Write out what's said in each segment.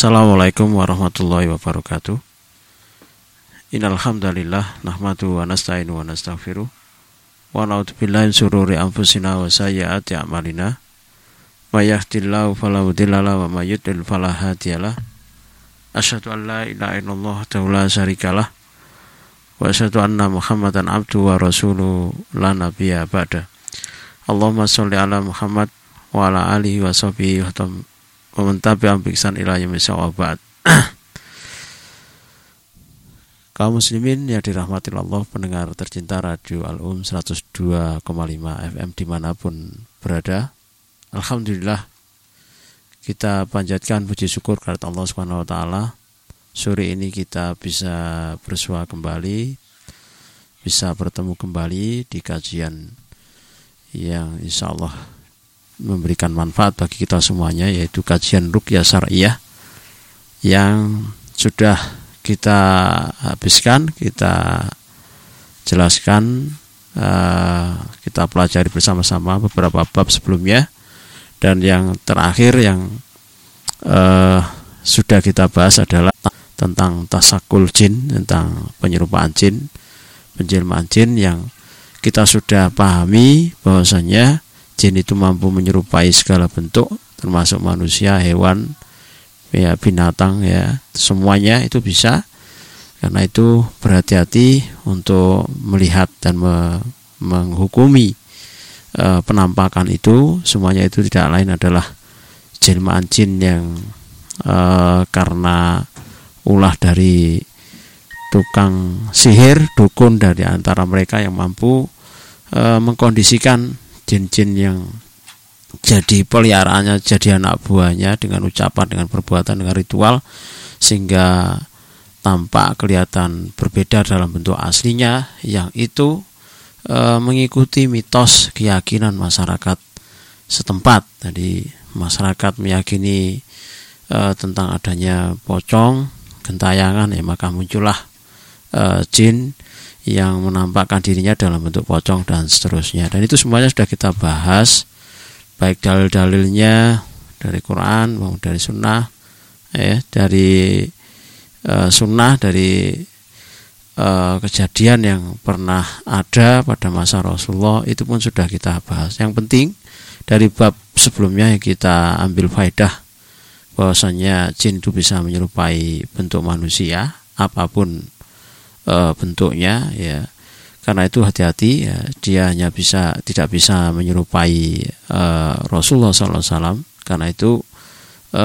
Assalamualaikum warahmatullahi wabarakatuh. Innalhamdalillah nahmadu wa nasta'inu wa nastaghfiruh wa na'udzu billahi min syururi anfusina wa sayyiati a'malina. May yahdihillahu fala mudhillalah wa may yudlil fala hadiyalah. Asyhadu an la ilaha illallah wa la syarikalah wa asyhadu anna Muhammadan abduhu wa rasuluhu la nabiyya ba'da. Allahumma sholli ala Muhammad wa ala alihi wa sahbihi wa Memintabi ambiksan ilayah ba'd Kaum muslimin yang dirahmati Allah pendengar tercinta Radio Al-Um 102,5 FM di mana pun berada Alhamdulillah kita panjatkan puji syukur kepada Allah Subhanahu wa taala. Sore ini kita bisa bersua kembali, bisa bertemu kembali di kajian yang insya Allah memberikan manfaat bagi kita semuanya yaitu kajian rukyah syariah yang sudah kita habiskan, kita jelaskan, uh, kita pelajari bersama-sama beberapa bab sebelumnya. Dan yang terakhir yang uh, sudah kita bahas adalah tentang tasakul jin, tentang penyerupaan jin, penjelmaan jin yang kita sudah pahami bahwasanya jin itu mampu menyerupai segala bentuk termasuk manusia, hewan, ya binatang ya. Semuanya itu bisa. Karena itu berhati-hati untuk melihat dan me menghukumi e, penampakan itu. Semuanya itu tidak lain adalah jelmaan jin yang e, karena ulah dari tukang sihir dukun dari antara mereka yang mampu e, mengkondisikan jin-jin yang jadi peliharaannya jadi anak buahnya dengan ucapan dengan perbuatan dengan ritual sehingga tampak kelihatan berbeda dalam bentuk aslinya yang itu e, mengikuti mitos keyakinan masyarakat setempat. Jadi masyarakat meyakini e, tentang adanya pocong gentayangan ya maka muncullah e, jin yang menampakkan dirinya dalam bentuk pocong dan seterusnya. Dan itu semuanya sudah kita bahas, baik dalil-dalilnya dari Quran maupun dari Sunnah, ya, dari uh, Sunnah, dari uh, kejadian yang pernah ada pada masa Rasulullah itu pun sudah kita bahas. Yang penting dari bab sebelumnya yang kita ambil faedah bahwasanya jin itu bisa menyerupai bentuk manusia apa pun e, bentuknya ya. Karena itu hati-hati ya, dia hanya bisa tidak bisa menyerupai e, Rasulullah SAW karena itu e,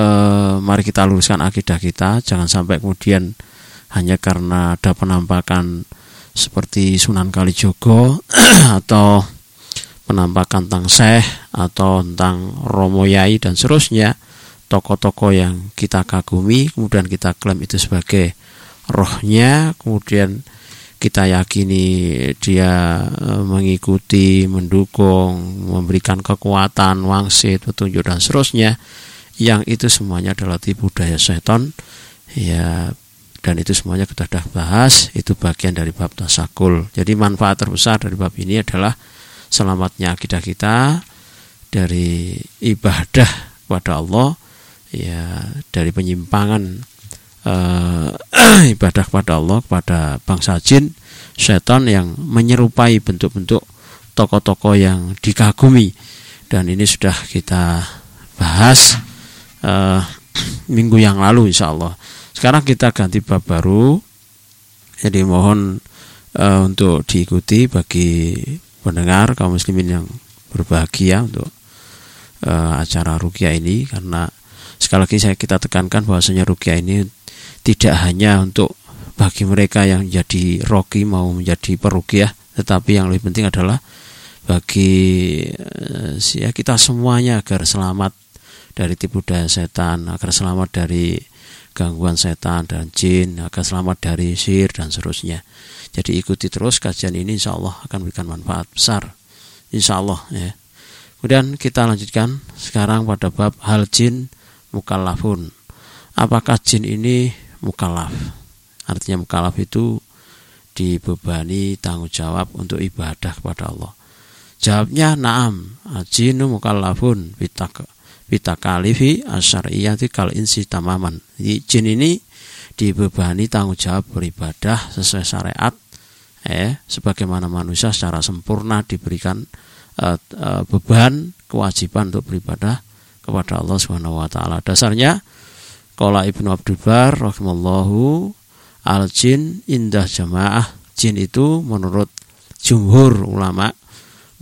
mari kita luruskan akidah kita. Jangan sampai kemudian hanya karena ada penampakan seperti Sunan Kalijogo atau penampakan tentang Syekh atau tentang Romo Yai dan seterusnya tokoh-tokoh yang kita kagumi kemudian kita klaim itu sebagai rohnya kemudian kita yakini dia e, mengikuti, mendukung, memberikan kekuatan, wangsit, petunjuk dan seterusnya. Yang itu semuanya adalah tipu daya setan. Ya dan itu semuanya kita sudah bahas. Itu bagian dari bab tasakul. Jadi manfaat terbesar dari bab ini adalah selamatnya akidah kita dari ibadah kepada Allah ya dari penyimpangan uh, ibadah kepada Allah kepada bangsa jin setan yang menyerupai bentuk-bentuk tokoh-tokoh yang dikagumi. Dan ini sudah kita bahas uh, minggu yang lalu insya Allah. Sekarang kita ganti bab baru. Jadi mohon uh, untuk diikuti bagi pendengar kaum muslimin yang berbahagia untuk uh, acara rukyah ini. Karena sekali lagi saya kita tekankan bahwasanya rukyah ini tidak hanya untuk bagi mereka yang jadi roki mau menjadi perukiah tetapi yang lebih penting adalah bagi eh, ya kita semuanya agar selamat dari tipu daya setan agar selamat dari gangguan setan dan jin agar selamat dari sihir dan seterusnya. Jadi ikuti terus kajian ini insya Allah akan memberikan manfaat besar. Insya Allah ya. Kemudian kita lanjutkan sekarang pada bab hal jin mukallafun. Apakah jin ini mukalaf. Artinya mukalaf itu dibebani tanggung jawab untuk ibadah kepada Allah. Jawabnya naam, ajinu mukallafun bitak bitakalifi asyariyati kal insi tamaman. Jadi jin ini dibebani tanggung jawab beribadah sesuai syariat eh sebagaimana manusia secara sempurna diberikan uh, uh, beban kewajiban untuk beribadah kepada Allah Subhanahu wa taala. Dasarnya Qala Ibnu Abdul Bar rahimallahu al jin indah jamaah jin itu menurut jumhur ulama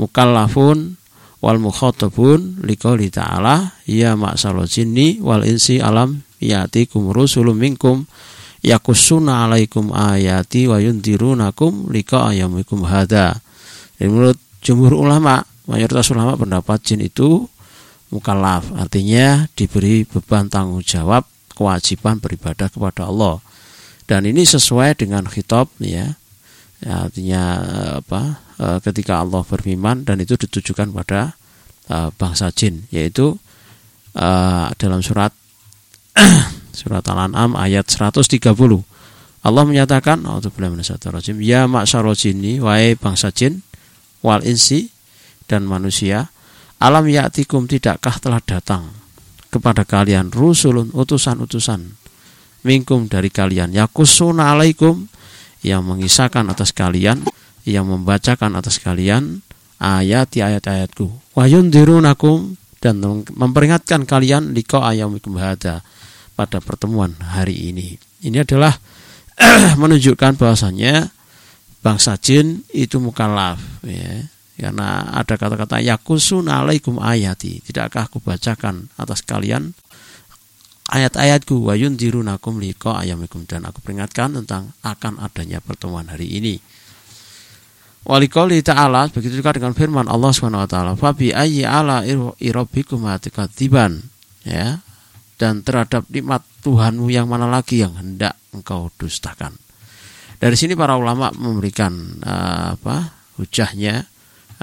mukallafun wal mukhatabun liqauli ta'ala ya ma'sal jinni wal insi alam yatikum rusulun minkum yakussuna alaikum ayati wa yundirunakum liqa ayamikum hada. Menurut jumhur ulama, mayoritas ulama pendapat jin itu mukallaf, artinya diberi beban tanggung jawab kewajiban beribadah kepada Allah. Dan ini sesuai dengan khitab ya. ya artinya apa? E, ketika Allah berfirman dan itu ditujukan pada uh, bangsa jin yaitu uh, dalam surat surat Al-An'am ayat 130. Allah menyatakan ya ma'syarul jinni wahai bangsa jin wal insi dan manusia alam ya'tikum tidakkah telah datang kepada kalian rusulun utusan-utusan minkum dari kalian. Yakusuna alaikum yang mengisahkan atas kalian yang membacakan atas kalian ayat ayat-ayatku. Wayun dirunakum dan memperingatkan kalian liko ayamikum hada pada pertemuan hari ini. Ini adalah menunjukkan bahwasanya bangsa jin itu mukallaf ya karena ada kata-kata yakusun alaikum ayati. Tidakkah aku bacakan atas kalian ayat-ayatku? Wayun dirunakum liko ayamikum. Dan aku peringatkan tentang akan adanya pertemuan hari ini. Walikoli ta'ala begitu juga dengan firman Allah swt. Fabi ayyi ala irobikum tiban ya. Dan terhadap nikmat Tuhanmu yang mana lagi yang hendak engkau dustakan. Dari sini para ulama memberikan uh, apa hujahnya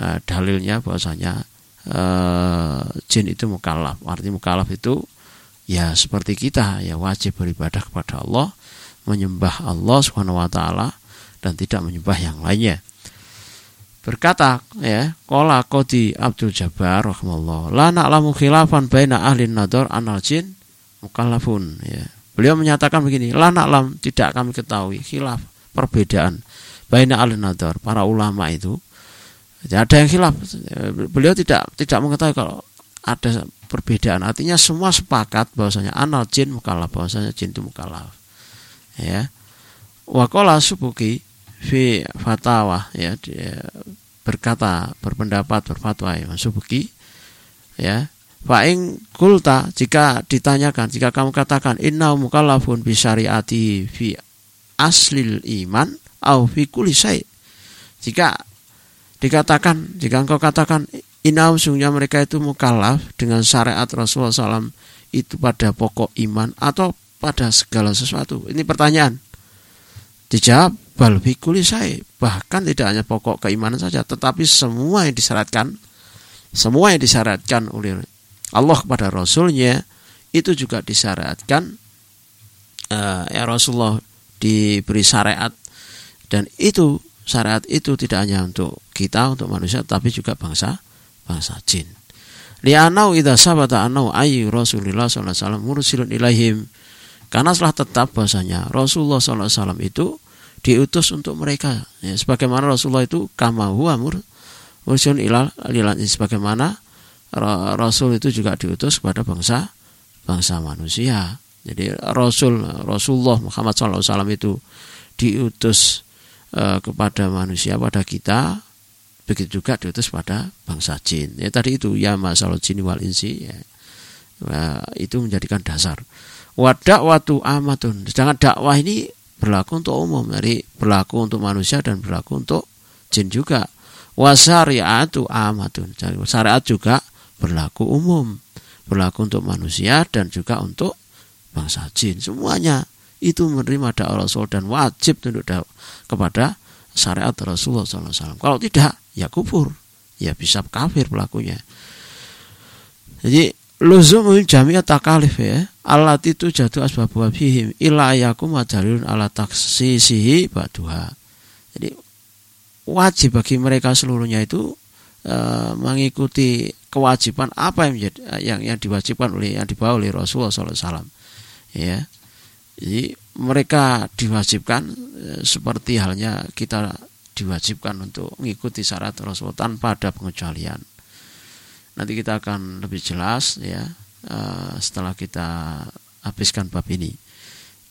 uh, dalilnya bahwasanya uh, jin itu mukallaf. Arti mukallaf itu ya seperti kita ya wajib beribadah kepada Allah, menyembah Allah Subhanahu wa taala dan tidak menyembah yang lainnya. Berkata ya, qala qadi Abdul Jabbar rahimallahu la na'lamu khilafan baina ahli nador anal jin mukallafun ya. Beliau menyatakan begini, la na'lam tidak kami ketahui khilaf perbedaan baina ahli nador para ulama itu ada yang khilaf. Beliau tidak tidak mengetahui kalau ada perbedaan. Artinya semua sepakat bahwasanya anal jin mukalaf, bahwasanya jin itu mukalaf. Ya. Wakola subuki fi fatawa ya dia berkata berpendapat berfatwa ya subuki ya Fa'ing kulta jika ditanyakan jika kamu katakan inna mukallafun bi syariati fi aslil iman au fi kulli jika dikatakan jika engkau katakan inam sungguhnya mereka itu mukallaf dengan syariat Rasulullah SAW itu pada pokok iman atau pada segala sesuatu. Ini pertanyaan. Dijawab bal bikuli saya bahkan tidak hanya pokok keimanan saja tetapi semua yang disyaratkan semua yang disyaratkan oleh Allah kepada Rasulnya itu juga disyaratkan uh, ya Rasulullah diberi syariat. Dan itu syariat itu tidak hanya untuk kita, untuk manusia, tapi juga bangsa bangsa jin. Li'anau idza sabata anau ayyu Rasulullah sallallahu alaihi wasallam mursilun ilaihim. Karena setelah tetap bahasanya Rasulullah sallallahu alaihi itu diutus untuk mereka. Ya, sebagaimana Rasulullah itu kama huwa mur mursilun ilal ilal sebagaimana Rasul itu juga diutus kepada bangsa bangsa manusia. Jadi Rasul Rasulullah Muhammad SAW itu diutus e, kepada manusia pada kita begitu juga diutus pada bangsa jin. Ya tadi itu ya masalah jin wal insi ya. Nah, itu menjadikan dasar. Wadak waktu amatun. Sedangkan dakwah ini berlaku untuk umum. Jadi berlaku untuk manusia dan berlaku untuk jin juga. Wasariatu amatun. Syariat juga berlaku umum. Berlaku untuk manusia dan juga untuk bangsa jin. Semuanya itu menerima dakwah Rasul dan wajib tunduk kepada syariat Rasulullah SAW. Kalau tidak, ya kufur, ya bisa kafir pelakunya. Jadi luzumul jami'at takalif ya. Alat itu jatuh asbab wabihim ila ayakum majalun ala taksisihi baduha. Jadi wajib bagi mereka seluruhnya itu e, mengikuti kewajiban apa yang menjadi yang yang diwajibkan oleh yang dibawa oleh Rasulullah SAW ya jadi mereka diwajibkan e, seperti halnya kita diwajibkan untuk mengikuti syarat Rasul tanpa ada pengecualian nanti kita akan lebih jelas ya e, setelah kita habiskan bab ini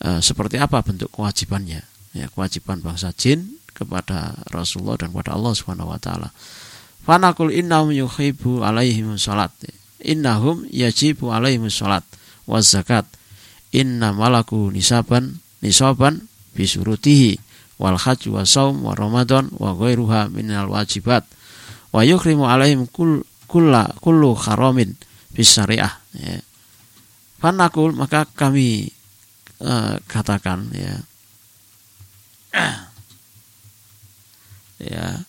e, seperti apa bentuk kewajibannya ya kewajiban bangsa jin kepada Rasulullah dan kepada Allah Subhanahu wa taala Fanakul innahum yuhibu alaihim salat. Innahum yajibu alaihim salat wa zakat. Inna malaku nisaban nisaban bisurutihi wal hajj wa saum wa ramadan wa ghairuha minal wajibat. Wa yukrimu alaihim kul, kulla, kullu haramin bis syariah. Ya. Fanakul maka kami uh, katakan ya. ya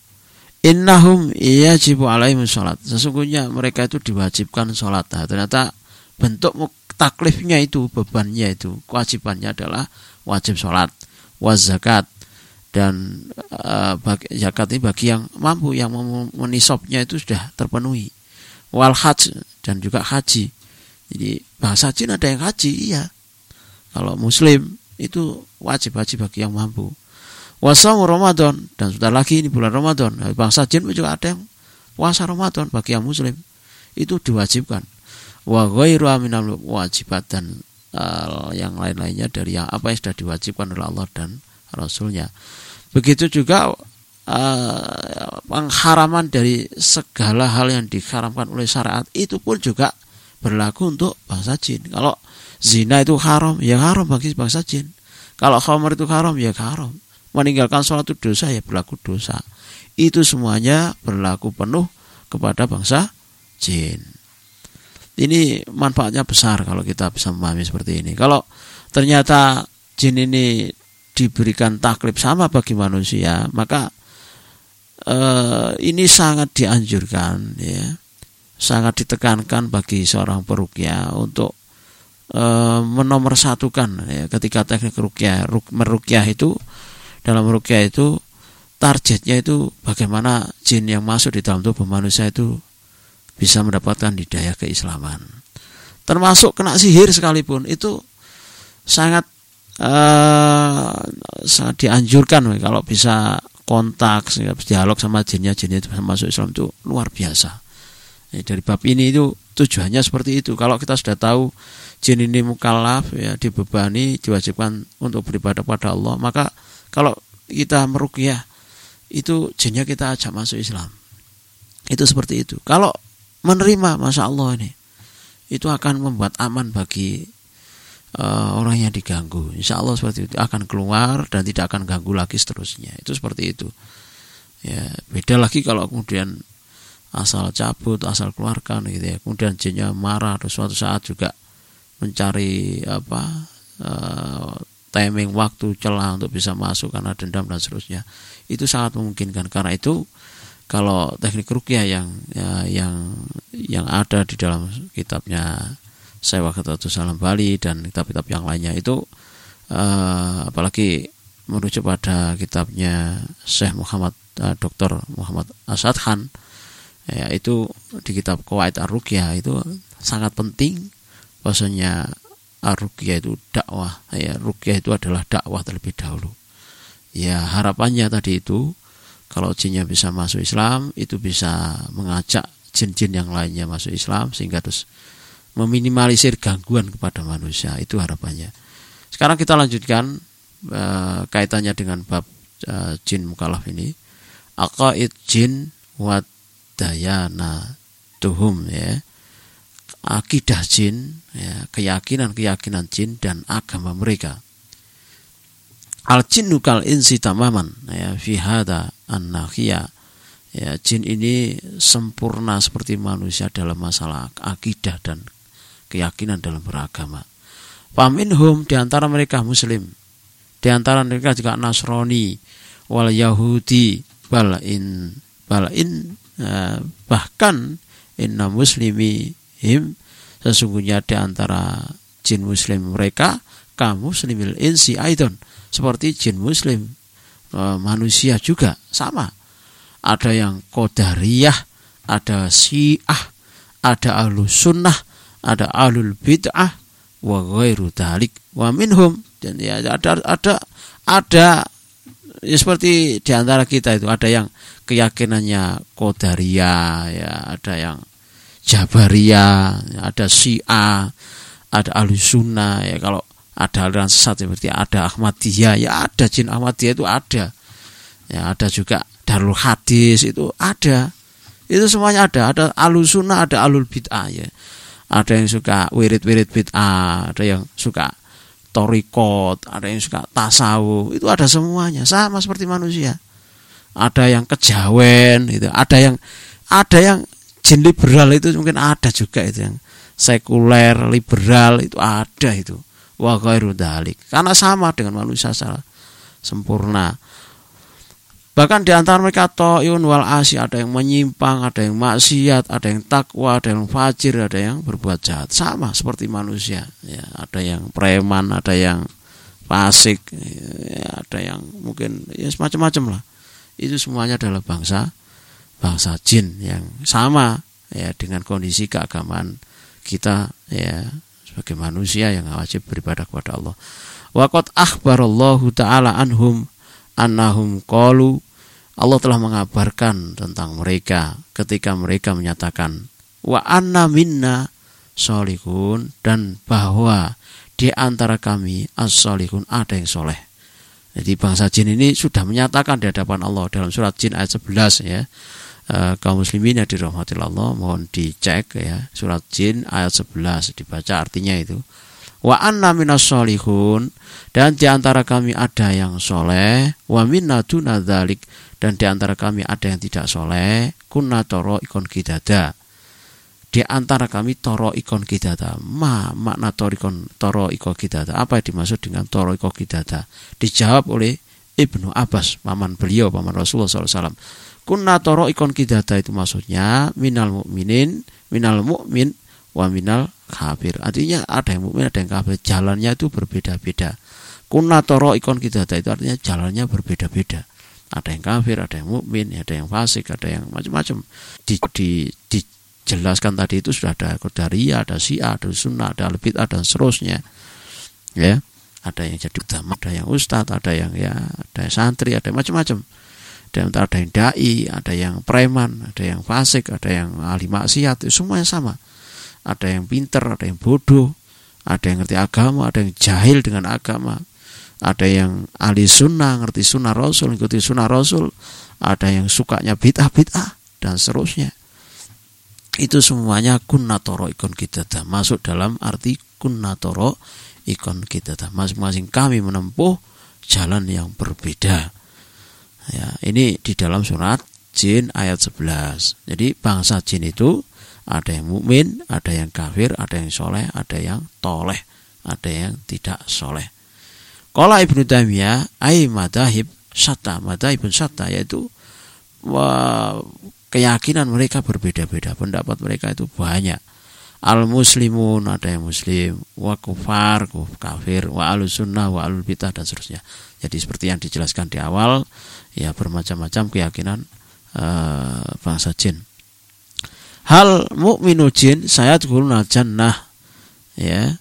Innahum yajibu alaihim sholat. Sesungguhnya mereka itu diwajibkan sholat. Nah, ternyata bentuk taklifnya itu, bebannya itu, kewajibannya adalah wajib sholat, waz zakat, dan uh, bagi, zakat ini bagi yang mampu, yang menisopnya itu sudah terpenuhi. Wal haj dan juga haji. Jadi bahasa Jin ada yang haji, iya. Kalau muslim itu wajib-wajib bagi yang mampu Wasau Ramadan dan sudah lagi ini bulan Ramadan. Nah, bangsa jin juga ada yang puasa Ramadan bagi yang muslim itu diwajibkan. Wa ghairu minal wajibat dan uh, yang lain-lainnya dari yang apa yang sudah diwajibkan oleh Allah dan Rasulnya. Begitu juga uh, pengharaman dari segala hal yang diharamkan oleh syariat itu pun juga berlaku untuk bangsa jin. Kalau zina itu haram, ya haram bagi bangsa jin. Kalau khamr itu haram, ya haram meninggalkan itu dosa ya berlaku dosa. Itu semuanya berlaku penuh kepada bangsa jin. Ini manfaatnya besar kalau kita bisa memahami seperti ini. Kalau ternyata jin ini diberikan taklif sama bagi manusia, maka eh, ini sangat dianjurkan, ya, sangat ditekankan bagi seorang perukia untuk eh, menomorsatukan ya, ketika teknik rukyah, merukyah itu dalam rukyah itu targetnya itu bagaimana jin yang masuk di dalam tubuh manusia itu bisa mendapatkan hidayah keislaman. Termasuk kena sihir sekalipun itu sangat uh, sangat dianjurkan kalau bisa kontak dialog sama jinnya jinnya itu masuk Islam itu luar biasa. Nah, dari bab ini itu tujuannya seperti itu. Kalau kita sudah tahu jin ini mukallaf ya dibebani diwajibkan untuk beribadah pada Allah, maka kalau kita merukyah itu jinnya kita ajak masuk Islam. Itu seperti itu. Kalau menerima, masya Allah ini, itu akan membuat aman bagi uh, orang yang diganggu. Insya Allah seperti itu akan keluar dan tidak akan ganggu lagi seterusnya. Itu seperti itu. Ya beda lagi kalau kemudian asal cabut, asal keluarkan gitu ya. Kemudian jinnya marah atau suatu saat juga mencari apa uh, timing waktu celah untuk bisa masuk karena dendam dan seterusnya itu sangat memungkinkan karena itu kalau teknik rukyah yang ya, yang yang ada di dalam kitabnya saya waktu itu Salam Bali dan kitab-kitab yang lainnya itu uh, apalagi merujuk pada kitabnya Syekh Muhammad uh, eh, Dr. Muhammad Asad Khan ya itu di kitab Kuwait Ar-Ruqyah itu sangat penting bahwasanya rukyah itu dakwah ya rukyah itu adalah dakwah terlebih dahulu ya harapannya tadi itu kalau jinnya bisa masuk Islam itu bisa mengajak jin-jin yang lainnya masuk Islam sehingga terus meminimalisir gangguan kepada manusia. Itu harapannya. Sekarang kita lanjutkan uh, kaitannya dengan bab uh, jin mukalaf ini. Aqaid jin wa dayana tuhum ya. Akidah jin, ya, keyakinan-keyakinan jin dan agama mereka. Al jinnu kal insi tamaman. Ya fi hada an Ya, jin ini sempurna seperti manusia dalam masalah akidah dan keyakinan dalam beragama. Faminhum di antara mereka muslim, di antara mereka juga Nasrani, wal Yahudi, bal in bal in uh, bahkan inna muslimi him sesungguhnya di antara jin muslim mereka kamu muslimil insi aidon. Seperti jin muslim e, manusia juga sama. Ada yang kodariyah ada syiah, ada ahlu sunnah, ada ahlul bid'ah, wa ghairu dalik wa minhum dan ya ada ada ada ya seperti di antara kita itu ada yang keyakinannya kodaria ya ada yang jabaria ada syiah ada ahlu sunnah ya kalau ada aliran sesat seperti ada Ahmadiyah ya ada jin Ahmadiyah itu ada. Ya ada juga Darul Hadis itu ada. Itu semuanya ada. Ada alul sunnah ada alul bid'ah ya. Ada yang suka wirid-wirid bid'ah ada yang suka torikot ada yang suka tasawuf. Itu ada semuanya sama seperti manusia. Ada yang kejawen itu. Ada yang ada yang jin liberal itu mungkin ada juga itu yang sekuler liberal itu ada itu wa ghairu dalik. Karena sama dengan manusia secara sempurna. Bahkan di antara mereka to'yun wal asi ada yang menyimpang, ada yang maksiat, ada yang takwa, ada yang fajir, ada yang berbuat jahat. Sama seperti manusia. Ya, ada yang preman, ada yang fasik, ya, ada yang mungkin ya semacam-macam lah. Itu semuanya adalah bangsa bangsa jin yang sama ya dengan kondisi keagamaan kita ya sebagai manusia yang wajib beribadah kepada Allah. Waqat akhbarallahu taala anhum annahum qalu Allah telah mengabarkan tentang mereka ketika mereka menyatakan wa anna minna solihun dan bahwa di antara kami as-solihun ada yang soleh. Jadi bangsa jin ini sudah menyatakan di hadapan Allah dalam surat jin ayat 11 ya uh, kaum muslimin yang dirahmati Allah mohon dicek ya surat jin ayat 11 dibaca artinya itu. Wa anna minas solihun dan di antara kami ada yang soleh wa minna dzalik dan di antara kami ada yang tidak soleh kunna toro ikon kidada. Di antara kami toro ikon kidada. Ma makna toro ikon toro ikon kidada. Apa yang dimaksud dengan toro ikon kidada? Dijawab oleh Ibnu Abbas paman beliau paman Rasulullah SAW kunna ikon kidata itu maksudnya minal mukminin minal mukmin wa minal kafir. Artinya ada yang mukmin ada yang kafir. Jalannya itu berbeda-beda. Kunna ikon kidata itu artinya jalannya berbeda-beda. Ada yang kafir ada yang mukmin ada yang fasik ada yang macam-macam. Di, di, dijelaskan tadi itu sudah ada kodaria ada syiah ada sunnah ada lebih ada seterusnya. Ya. Ada yang jadi utama ada yang ustadz ada yang ya ada yang santri ada macam-macam dan ada yang dai, ada yang preman, ada yang fasik, ada yang ahli maksiat, semuanya sama. Ada yang pinter, ada yang bodoh, ada yang ngerti agama, ada yang jahil dengan agama, ada yang ahli sunnah, ngerti sunnah rasul, ngikuti sunnah rasul, ada yang sukanya bid'ah-bid'ah, dan seterusnya. Itu semuanya kunnatoro ikon kita masuk dalam arti kunnatoro ikon kita masing-masing kami menempuh jalan yang berbeda Ya, ini di dalam surat jin ayat 11. Jadi bangsa jin itu ada yang mukmin, ada yang kafir, ada yang soleh, ada yang toleh, ada yang tidak soleh. Kala Ibnu Taimiyah, ai madahib sata, madahibun sata yaitu keyakinan mereka berbeda-beda, pendapat mereka itu banyak. Al muslimun ada yang muslim, wa kufar, kafir, wa al sunnah, wa dan seterusnya. Jadi seperti yang dijelaskan di awal, ya bermacam-macam keyakinan uh, bangsa jin. Hal mukminu jin saya turun jannah ya.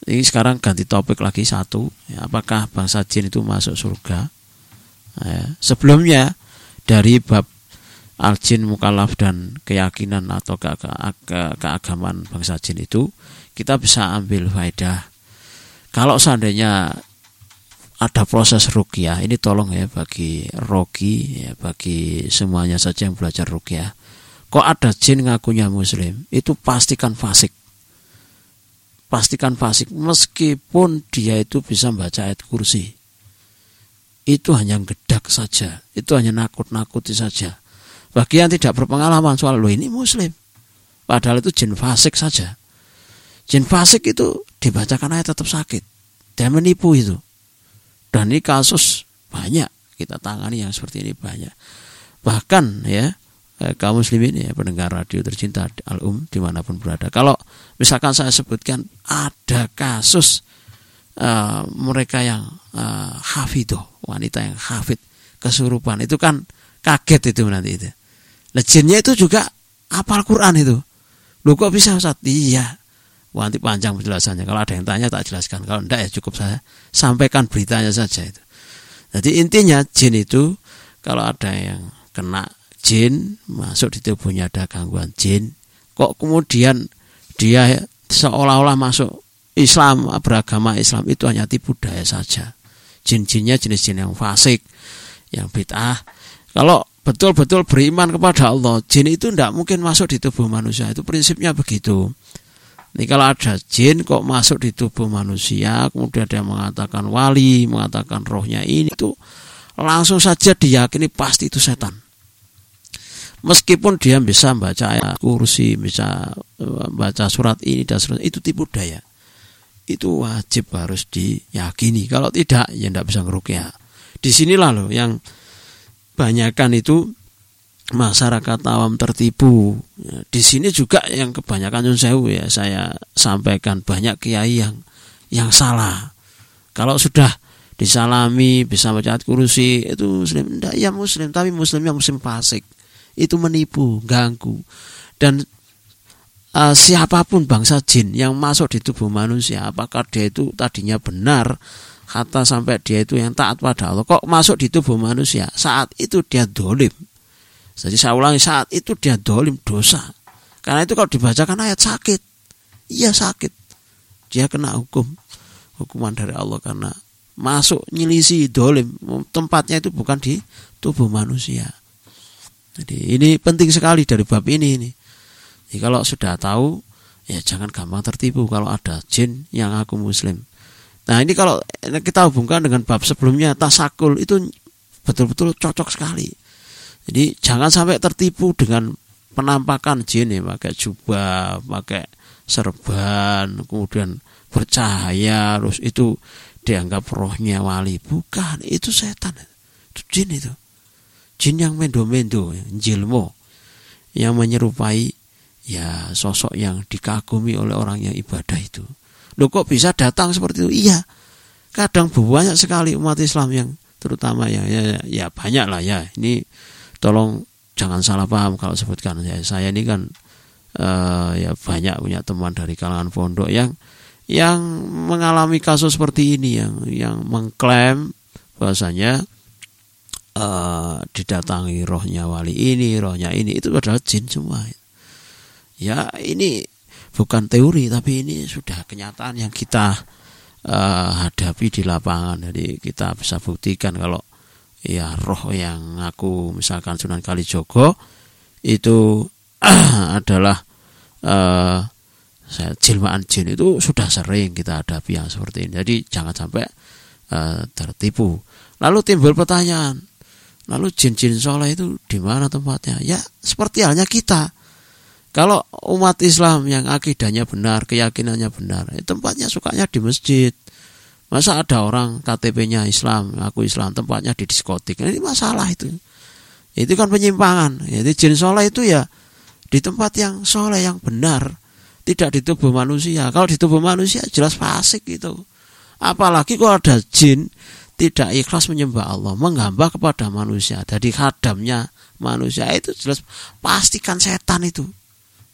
Ini sekarang ganti topik lagi satu. Ya, apakah bangsa jin itu masuk surga? Ya, sebelumnya dari bab al jin mukalaf dan keyakinan atau ke, ke, ke, keagamaan bangsa jin itu kita bisa ambil faedah. Kalau seandainya ada proses rukyah ini tolong ya bagi rogi ya bagi semuanya saja yang belajar rukyah kok ada jin ngakunya muslim? Itu pastikan fasik. Pastikan fasik. Meskipun dia itu bisa membaca ayat kursi. Itu hanya gedak saja. Itu hanya nakut-nakuti saja. Bagi yang tidak berpengalaman soal lo ini muslim. Padahal itu jin fasik saja. Jin fasik itu dibacakan ayat tetap sakit. Dia menipu itu dan ini kasus banyak kita tangani yang seperti ini banyak. Bahkan ya eh, kaum muslimin ya pendengar radio tercinta al-um di mana pun berada. Kalau misalkan saya sebutkan ada kasus uh, mereka yang uh, hafidoh, wanita yang hafid kesurupan itu kan kaget itu nanti itu. Nah, itu juga apal Quran itu. Lu kok bisa Ustaz? Iya. Wah, nanti panjang penjelasannya. Kalau ada yang tanya tak jelaskan. Kalau enggak ya cukup saya sampaikan beritanya saja itu. Jadi intinya jin itu kalau ada yang kena jin masuk di tubuhnya ada gangguan jin, kok kemudian dia seolah-olah masuk Islam beragama Islam itu hanya tipu daya saja. Jin-jinnya jenis jin yang fasik, yang bid'ah. Kalau betul-betul beriman kepada Allah, jin itu tidak mungkin masuk di tubuh manusia. Itu prinsipnya begitu. Ini kalau ada jin kok masuk di tubuh manusia, kemudian dia mengatakan wali, mengatakan rohnya ini itu langsung saja diyakini pasti itu setan. Meskipun dia bisa membaca ayat kursi, bisa membaca surat ini dan surat itu tipu daya. Itu wajib harus diyakini. Kalau tidak, ya tidak bisa ngerukyah. Di sinilah loh yang banyakkan itu masyarakat awam tertipu. Ya, di sini juga yang kebanyakan sewu ya saya sampaikan banyak kiai yang yang salah. Kalau sudah disalami bisa baca kursi itu muslim tidak ya muslim tapi muslimnya muslim fasik itu menipu ganggu dan uh, siapa pun bangsa jin yang masuk di tubuh manusia apakah dia itu tadinya benar kata sampai dia itu yang taat pada Allah kok masuk di tubuh manusia saat itu dia dolim jadi saya ulangi saat itu dia dolim dosa. Karena itu kalau dibacakan ayat sakit. Iya sakit. Dia kena hukum. Hukuman dari Allah karena masuk nyilisi dolim. Tempatnya itu bukan di tubuh manusia. Jadi ini penting sekali dari bab ini. ini. Jadi kalau sudah tahu, ya jangan gampang tertipu kalau ada jin yang aku muslim. Nah ini kalau kita hubungkan dengan bab sebelumnya tasakul itu betul-betul cocok sekali. Jadi jangan sampai tertipu dengan penampakan jin ya, pakai jubah, pakai serban, kemudian bercahaya, terus itu dianggap rohnya wali. Bukan, itu setan. Itu jin itu. Jin yang mendo-mendo, jilmo. Yang menyerupai ya sosok yang dikagumi oleh orang yang ibadah itu. Loh kok bisa datang seperti itu? Iya. Kadang banyak sekali umat Islam yang terutama ya ya, ya banyak lah ya. Ini tolong jangan salah paham kalau sebutkan ya, saya ini kan uh, ya banyak punya teman dari kalangan pondok yang yang mengalami kasus seperti ini yang yang mengklaim bahasanya uh, didatangi rohnya wali ini, rohnya ini itu adalah jin semua. Ya ini bukan teori tapi ini sudah kenyataan yang kita uh, hadapi di lapangan. Jadi kita bisa buktikan kalau ya roh yang aku misalkan Sunan Kalijogo itu adalah uh, saya jilmaan jin itu sudah sering kita hadapi yang seperti ini. Jadi jangan sampai uh, tertipu. Lalu timbul pertanyaan, lalu jin-jin soleh itu di mana tempatnya? Ya seperti halnya kita. Kalau umat Islam yang akidahnya benar, keyakinannya benar, ya tempatnya sukanya di masjid, Masa ada orang KTP-nya Islam, aku Islam, tempatnya di diskotik. Ini masalah itu. Itu kan penyimpangan. Jadi jin soleh itu ya di tempat yang soleh, yang benar. Tidak di tubuh manusia. Kalau di tubuh manusia jelas fasik itu. Apalagi kalau ada jin tidak ikhlas menyembah Allah, menghamba kepada manusia. Jadi khadamnya manusia itu jelas pastikan setan itu.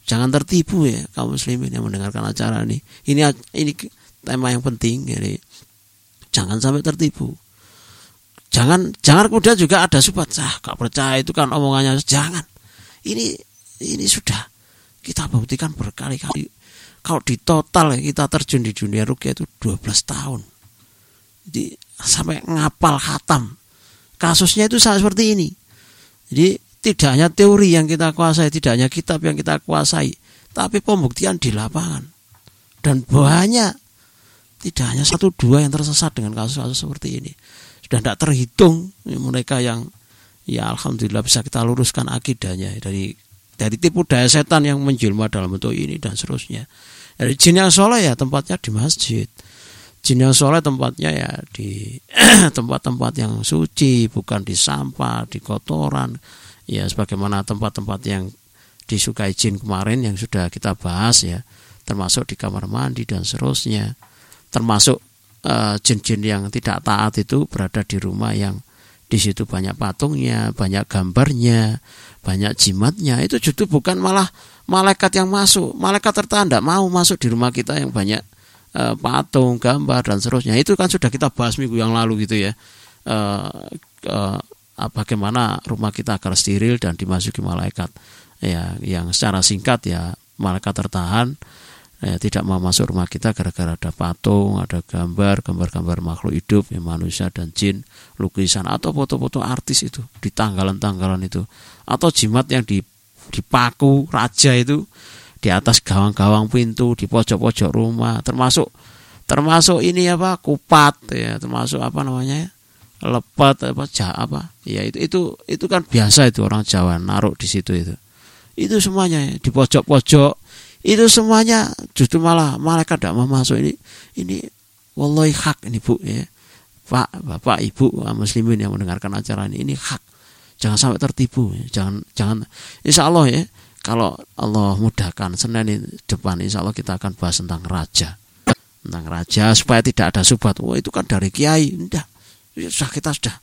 Jangan tertipu ya kaum muslimin yang mendengarkan acara ini. Ini ini tema yang penting. Jadi jangan sampai tertipu. Jangan jangan kemudian juga ada subhat ah gak percaya itu kan omongannya. Jangan. Ini ini sudah kita buktikan berkali-kali. Kalau di total kita terjun di dunia rukyah itu 12 tahun. Jadi sampai ngapal khatam. Kasusnya itu sangat seperti ini. Jadi tidak hanya teori yang kita kuasai tidak hanya kitab yang kita kuasai tapi pembuktian di lapangan. Dan banyak tidak hanya satu dua yang tersesat dengan kasus-kasus seperti ini. Sudah tidak terhitung mereka yang ya alhamdulillah bisa kita luruskan akidahnya dari dari tipu daya setan yang menjelma dalam bentuk ini dan seterusnya. Dari jin yang soleh ya tempatnya di masjid. Jin yang soleh tempatnya ya di tempat-tempat yang suci, bukan di sampah, di kotoran. Ya sebagaimana tempat-tempat yang disukai jin kemarin yang sudah kita bahas ya, termasuk di kamar mandi dan seterusnya termasuk eh, jin-jin yang tidak taat itu berada di rumah yang di situ banyak patungnya, banyak gambarnya, banyak jimatnya. Itu justru bukan malah malaikat yang masuk. Malaikat tertahan tidak mau masuk di rumah kita yang banyak e, patung gambar dan seterusnya. Itu kan sudah kita bahas minggu yang lalu gitu ya. E, e, bagaimana rumah kita agar steril dan dimasuki malaikat. Ya yang secara singkat ya malaikat tertahan ya, tidak mau masuk rumah kita gara-gara ada patung, ada gambar, gambar-gambar makhluk hidup, ya, manusia dan jin, lukisan atau foto-foto artis itu di tanggalan-tanggalan itu, atau jimat yang di dipaku raja itu di atas gawang-gawang pintu, di pojok-pojok rumah, termasuk termasuk ini apa kupat ya, termasuk apa namanya lepat apa jah apa. Ya itu itu itu kan biasa itu orang Jawa naruh di situ itu. Itu semuanya ya, di pojok-pojok itu semuanya justru malah malaikat tidak mau masuk. Ini ini wallahi hak ini bu ya. Pak bapak ibu muslimin yang mendengarkan acara ini ini hak. Jangan sampai tertipu ya. jangan jangan. Insya Allah ya kalau Allah mudahkan senin depan insya Allah kita akan bahas tentang raja. Tentang raja supaya tidak ada subat. Wah itu kan dari kiai. Enggak ya, sudah kita sudah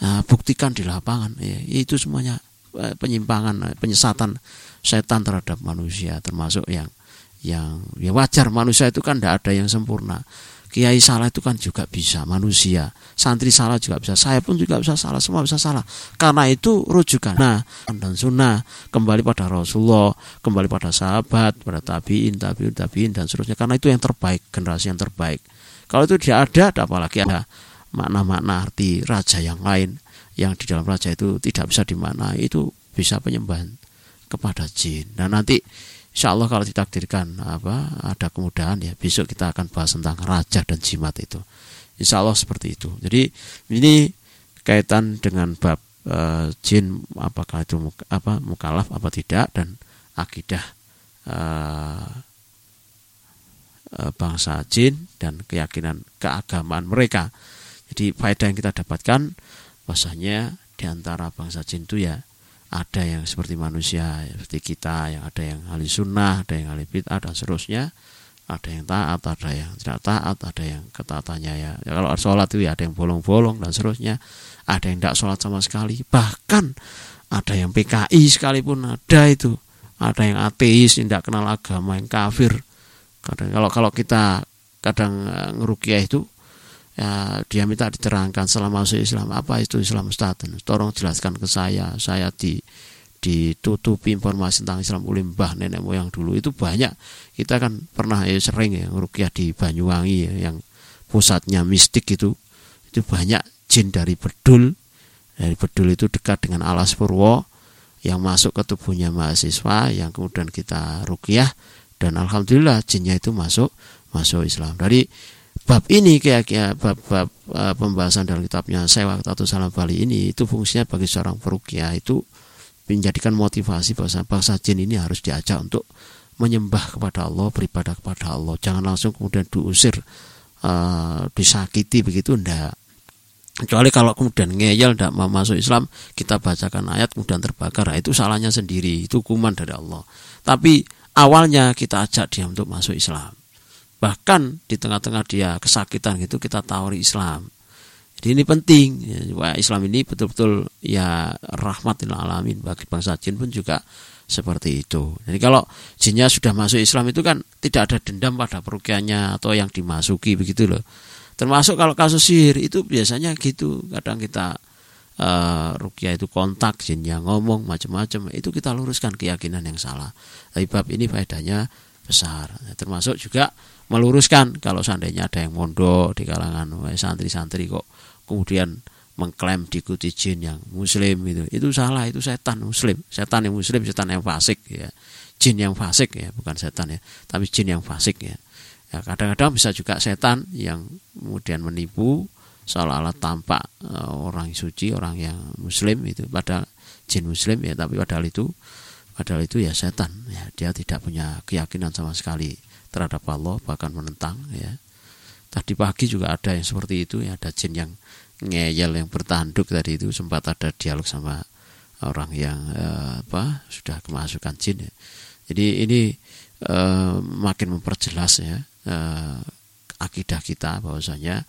uh, buktikan di lapangan. Ya, itu semuanya uh, penyimpangan uh, penyesatan setan terhadap manusia termasuk yang yang ya wajar manusia itu kan tidak ada yang sempurna. Kiai salah itu kan juga bisa manusia. Santri salah juga bisa saya pun juga bisa salah semua bisa salah. Karena itu rujukan. Nah dan sunnah kembali pada Rasulullah kembali pada sahabat pada tabiin tabiin tabiin dan seterusnya. Karena itu yang terbaik generasi yang terbaik. Kalau itu tidak ada apalagi ada makna-makna arti raja yang lain yang di dalam raja itu tidak bisa di mana itu bisa penyembahan kepada jin. Dan nanti insya Allah kalau ditakdirkan apa ada kemudahan ya besok kita akan bahas tentang raja dan jimat itu. Insya Allah seperti itu. Jadi ini kaitan dengan bab e, jin apakah itu apa mukalaf apa tidak dan akidah e, bangsa jin dan keyakinan keagamaan mereka. Jadi faedah yang kita dapatkan bahasanya di antara bangsa jin itu ya ada yang seperti manusia seperti kita yang ada yang ahli sunnah ada yang ahli bid'ah dan seterusnya. Ada yang taat ada yang tidak taat ada yang ketaatannya ya, ya kalau sholat itu ya ada yang bolong-bolong dan seterusnya. Ada yang tidak sholat sama sekali. Bahkan ada yang PKI sekalipun ada itu. Ada yang ateis tidak kenal agama yang kafir. Kadang kalau kalau kita kadang eh, ngerukiah itu ya, dia minta diterangkan selama masuk Islam. Apa itu Islam Ustaz? Tolong jelaskan ke saya. Saya di ditutupi informasi tentang Islam. Ulimbah nenek moyang dulu. Itu banyak. Kita kan pernah ya sering ya rukyah di Banyuwangi ya, yang pusatnya mistik itu. Itu banyak jin dari bedul. Dari bedul itu dekat dengan alas purwo yang masuk ke tubuhnya mahasiswa yang kemudian kita rukyah dan alhamdulillah jinnya itu masuk masuk Islam. Dari bab ini kayak ya, bab-bab uh, pembahasan dalam kitabnya Sewa atau Salam Bali ini itu fungsinya bagi seorang perukia itu menjadikan motivasi bahwa bangsa jin ini harus diajak untuk menyembah kepada Allah, beribadah kepada Allah. Jangan langsung kemudian diusir, uh, disakiti begitu ndak. Kecuali kalau kemudian ngeyel tidak mau masuk Islam, kita bacakan ayat kemudian terbakar, nah, itu salahnya sendiri, itu hukuman dari Allah. Tapi awalnya kita ajak dia untuk masuk Islam bahkan di tengah-tengah dia kesakitan gitu kita tawari Islam. Jadi ini penting. Ya, Islam ini betul-betul ya rahmatil alamin. Bagi bangsa jin pun juga seperti itu. Jadi kalau jinnya sudah masuk Islam itu kan tidak ada dendam pada perukiannya atau yang dimasuki begitu loh. Termasuk kalau kasus sihir itu biasanya gitu. Kadang kita uh, rukyah itu kontak jinnya ngomong macam-macam. Itu kita luruskan keyakinan yang salah. Tapi bab ini faedahnya besar. Termasuk juga meluruskan. Kalau seandainya ada yang mondok di kalangan santri-santri kok kemudian mengklaim diikuti jin yang muslim itu itu salah itu setan muslim. Setan yang muslim setan yang fasik ya. Jin yang fasik ya bukan setan ya. Tapi jin yang fasik ya. Ya kadang-kadang bisa juga setan yang kemudian menipu seolah-olah tampak uh, orang suci orang yang muslim itu. Pada jin muslim ya tapi padahal itu padahal itu ya setan ya. Dia tidak punya keyakinan sama sekali terhadap Allah bahkan menentang ya. Tadi pagi juga ada yang seperti itu ya. Ada jin yang ngeyel yang bertanduk tadi itu sempat ada dialog sama orang yang eh, apa sudah kemasukan jin ya. jadi ini eh, makin memperjelas ya eh, akidah kita bahwasanya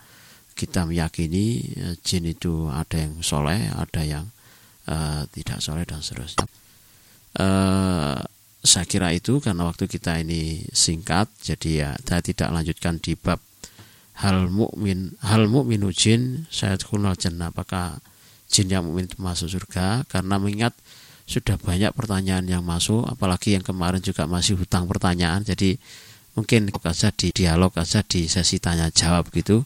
kita meyakini eh, jin itu ada yang soleh ada yang eh, tidak soleh dan seterusnya eh, saya kira itu karena waktu kita ini singkat jadi ya saya tidak lanjutkan di bab hal mukmin hal mukminu jin saya kunal jannah. Apakah jin yang mukmin masuk surga? Karena mengingat sudah banyak pertanyaan yang masuk apalagi yang kemarin juga masih hutang pertanyaan jadi mungkin saja di dialog saja di sesi tanya jawab gitu.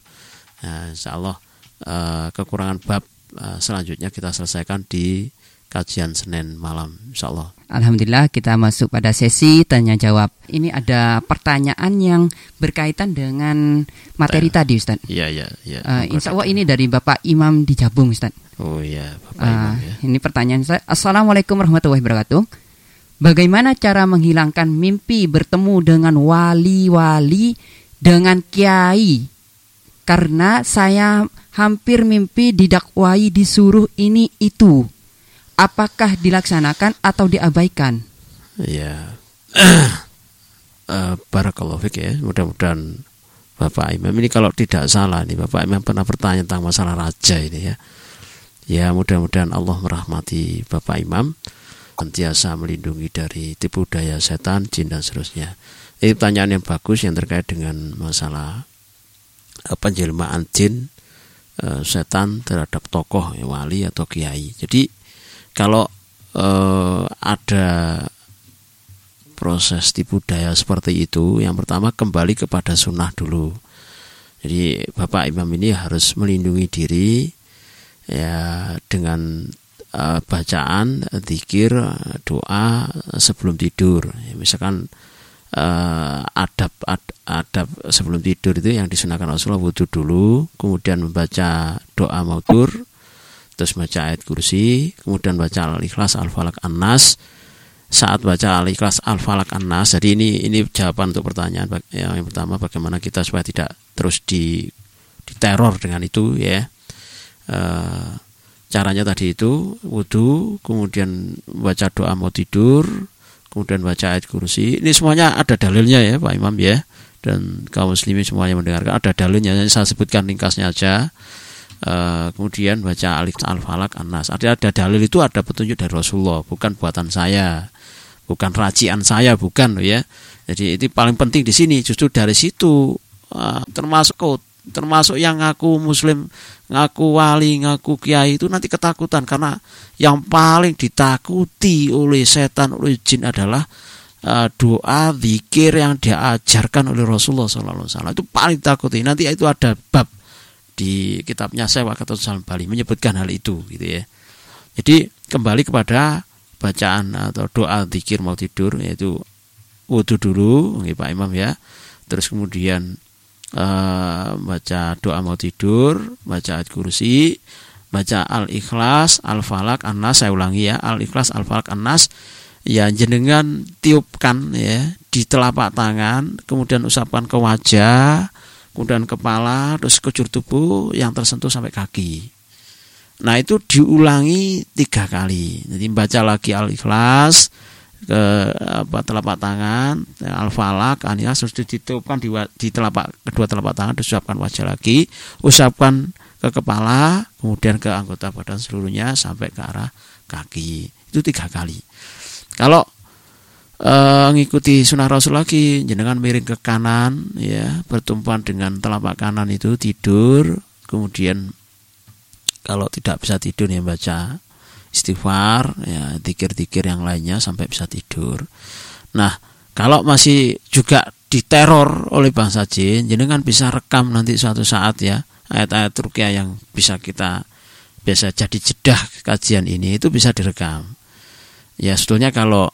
Nah, insya Allah eh, kekurangan bab eh, selanjutnya kita selesaikan di kajian Senin malam insya Allah. Alhamdulillah kita masuk pada sesi tanya jawab. Ini ada pertanyaan yang berkaitan dengan materi Tanya. tadi Ustaz. Iya iya iya. Uh, insya Allah ini dari Bapak Imam di Jabung Ustaz. Oh iya Bapak uh, Imam ya. Ini pertanyaan saya. Assalamualaikum warahmatullahi wabarakatuh. Bagaimana cara menghilangkan mimpi bertemu dengan wali-wali dengan kiai? Karena saya hampir mimpi didakwai disuruh ini itu apakah dilaksanakan atau diabaikan? Ya, uh, barakallahu fik ya. Mudah-mudahan Bapak Imam ini kalau tidak salah nih Bapak Imam pernah bertanya tentang masalah raja ini ya. Ya mudah-mudahan Allah merahmati Bapak Imam sentiasa melindungi dari tipu daya setan, jin dan seterusnya. Ini pertanyaan yang bagus yang terkait dengan masalah penjelmaan jin, eh, setan terhadap tokoh wali atau kiai. Jadi kalau eh, ada proses tipu daya seperti itu, yang pertama kembali kepada sunnah dulu. Jadi Bapak Imam ini harus melindungi diri ya dengan uh, bacaan, zikir, doa sebelum tidur. Ya, misalkan uh, adab ad, adab sebelum tidur itu yang disunahkan Rasulullah wudhu dulu, kemudian membaca doa mautur, terus baca ayat kursi, kemudian baca al-ikhlas al-falak an-nas. Saat baca al-ikhlas al-falak an-nas, jadi ini ini jawaban untuk pertanyaan yang pertama bagaimana kita supaya tidak terus di diteror dengan itu ya. E, caranya tadi itu wudhu, kemudian baca doa mau tidur, kemudian baca ayat kursi. Ini semuanya ada dalilnya ya Pak Imam ya. Dan kaum muslimin semuanya mendengarkan ada dalilnya. Saya sebutkan ringkasnya aja Uh, kemudian baca alif al falak anas ada ada dalil itu ada petunjuk dari Rasulullah bukan buatan saya bukan racian saya bukan ya. Jadi itu paling penting di sini justru dari situ uh, termasuk termasuk yang ngaku muslim ngaku wali ngaku kiai itu nanti ketakutan. Karena yang paling ditakuti oleh setan oleh jin adalah uh, doa zikir yang diajarkan oleh Rasulullah SAW itu paling ditakuti. Nanti itu ada bab di kitabnya Wakatul Salam Bali menyebutkan hal itu gitu ya. Jadi kembali kepada bacaan atau doa zikir mau tidur yaitu wudhu dulu Pak Imam ya. Terus kemudian uh, baca doa mau tidur, baca ayat kursi, baca al-ikhlas, al-falak, an-nas saya ulangi ya, al-ikhlas, al-falak, an-nas ya jenengan tiupkan ya di telapak tangan, kemudian usapkan ke wajah, kemudian kepala, terus kejur tubuh yang tersentuh sampai kaki. Nah itu diulangi tiga kali. Jadi baca lagi al-ikhlas ke apa telapak tangan, al-falak, anilas terus ditiupkan di, di telapak kedua telapak tangan, disuapkan wajah lagi, usapkan ke kepala, kemudian ke anggota badan seluruhnya sampai ke arah kaki. Itu tiga kali. Kalau uh, ngikuti sunnah Rasul lagi jenengan miring ke kanan ya bertumpuan dengan telapak kanan itu tidur kemudian kalau tidak bisa tidur ya baca istighfar ya tikir-tikir yang lainnya sampai bisa tidur. Nah kalau masih juga diteror oleh bangsa jin jenengan bisa rekam nanti suatu saat ya ayat-ayat rukyah yang bisa kita biasa jadi jedah kajian ini itu bisa direkam. Ya sebetulnya kalau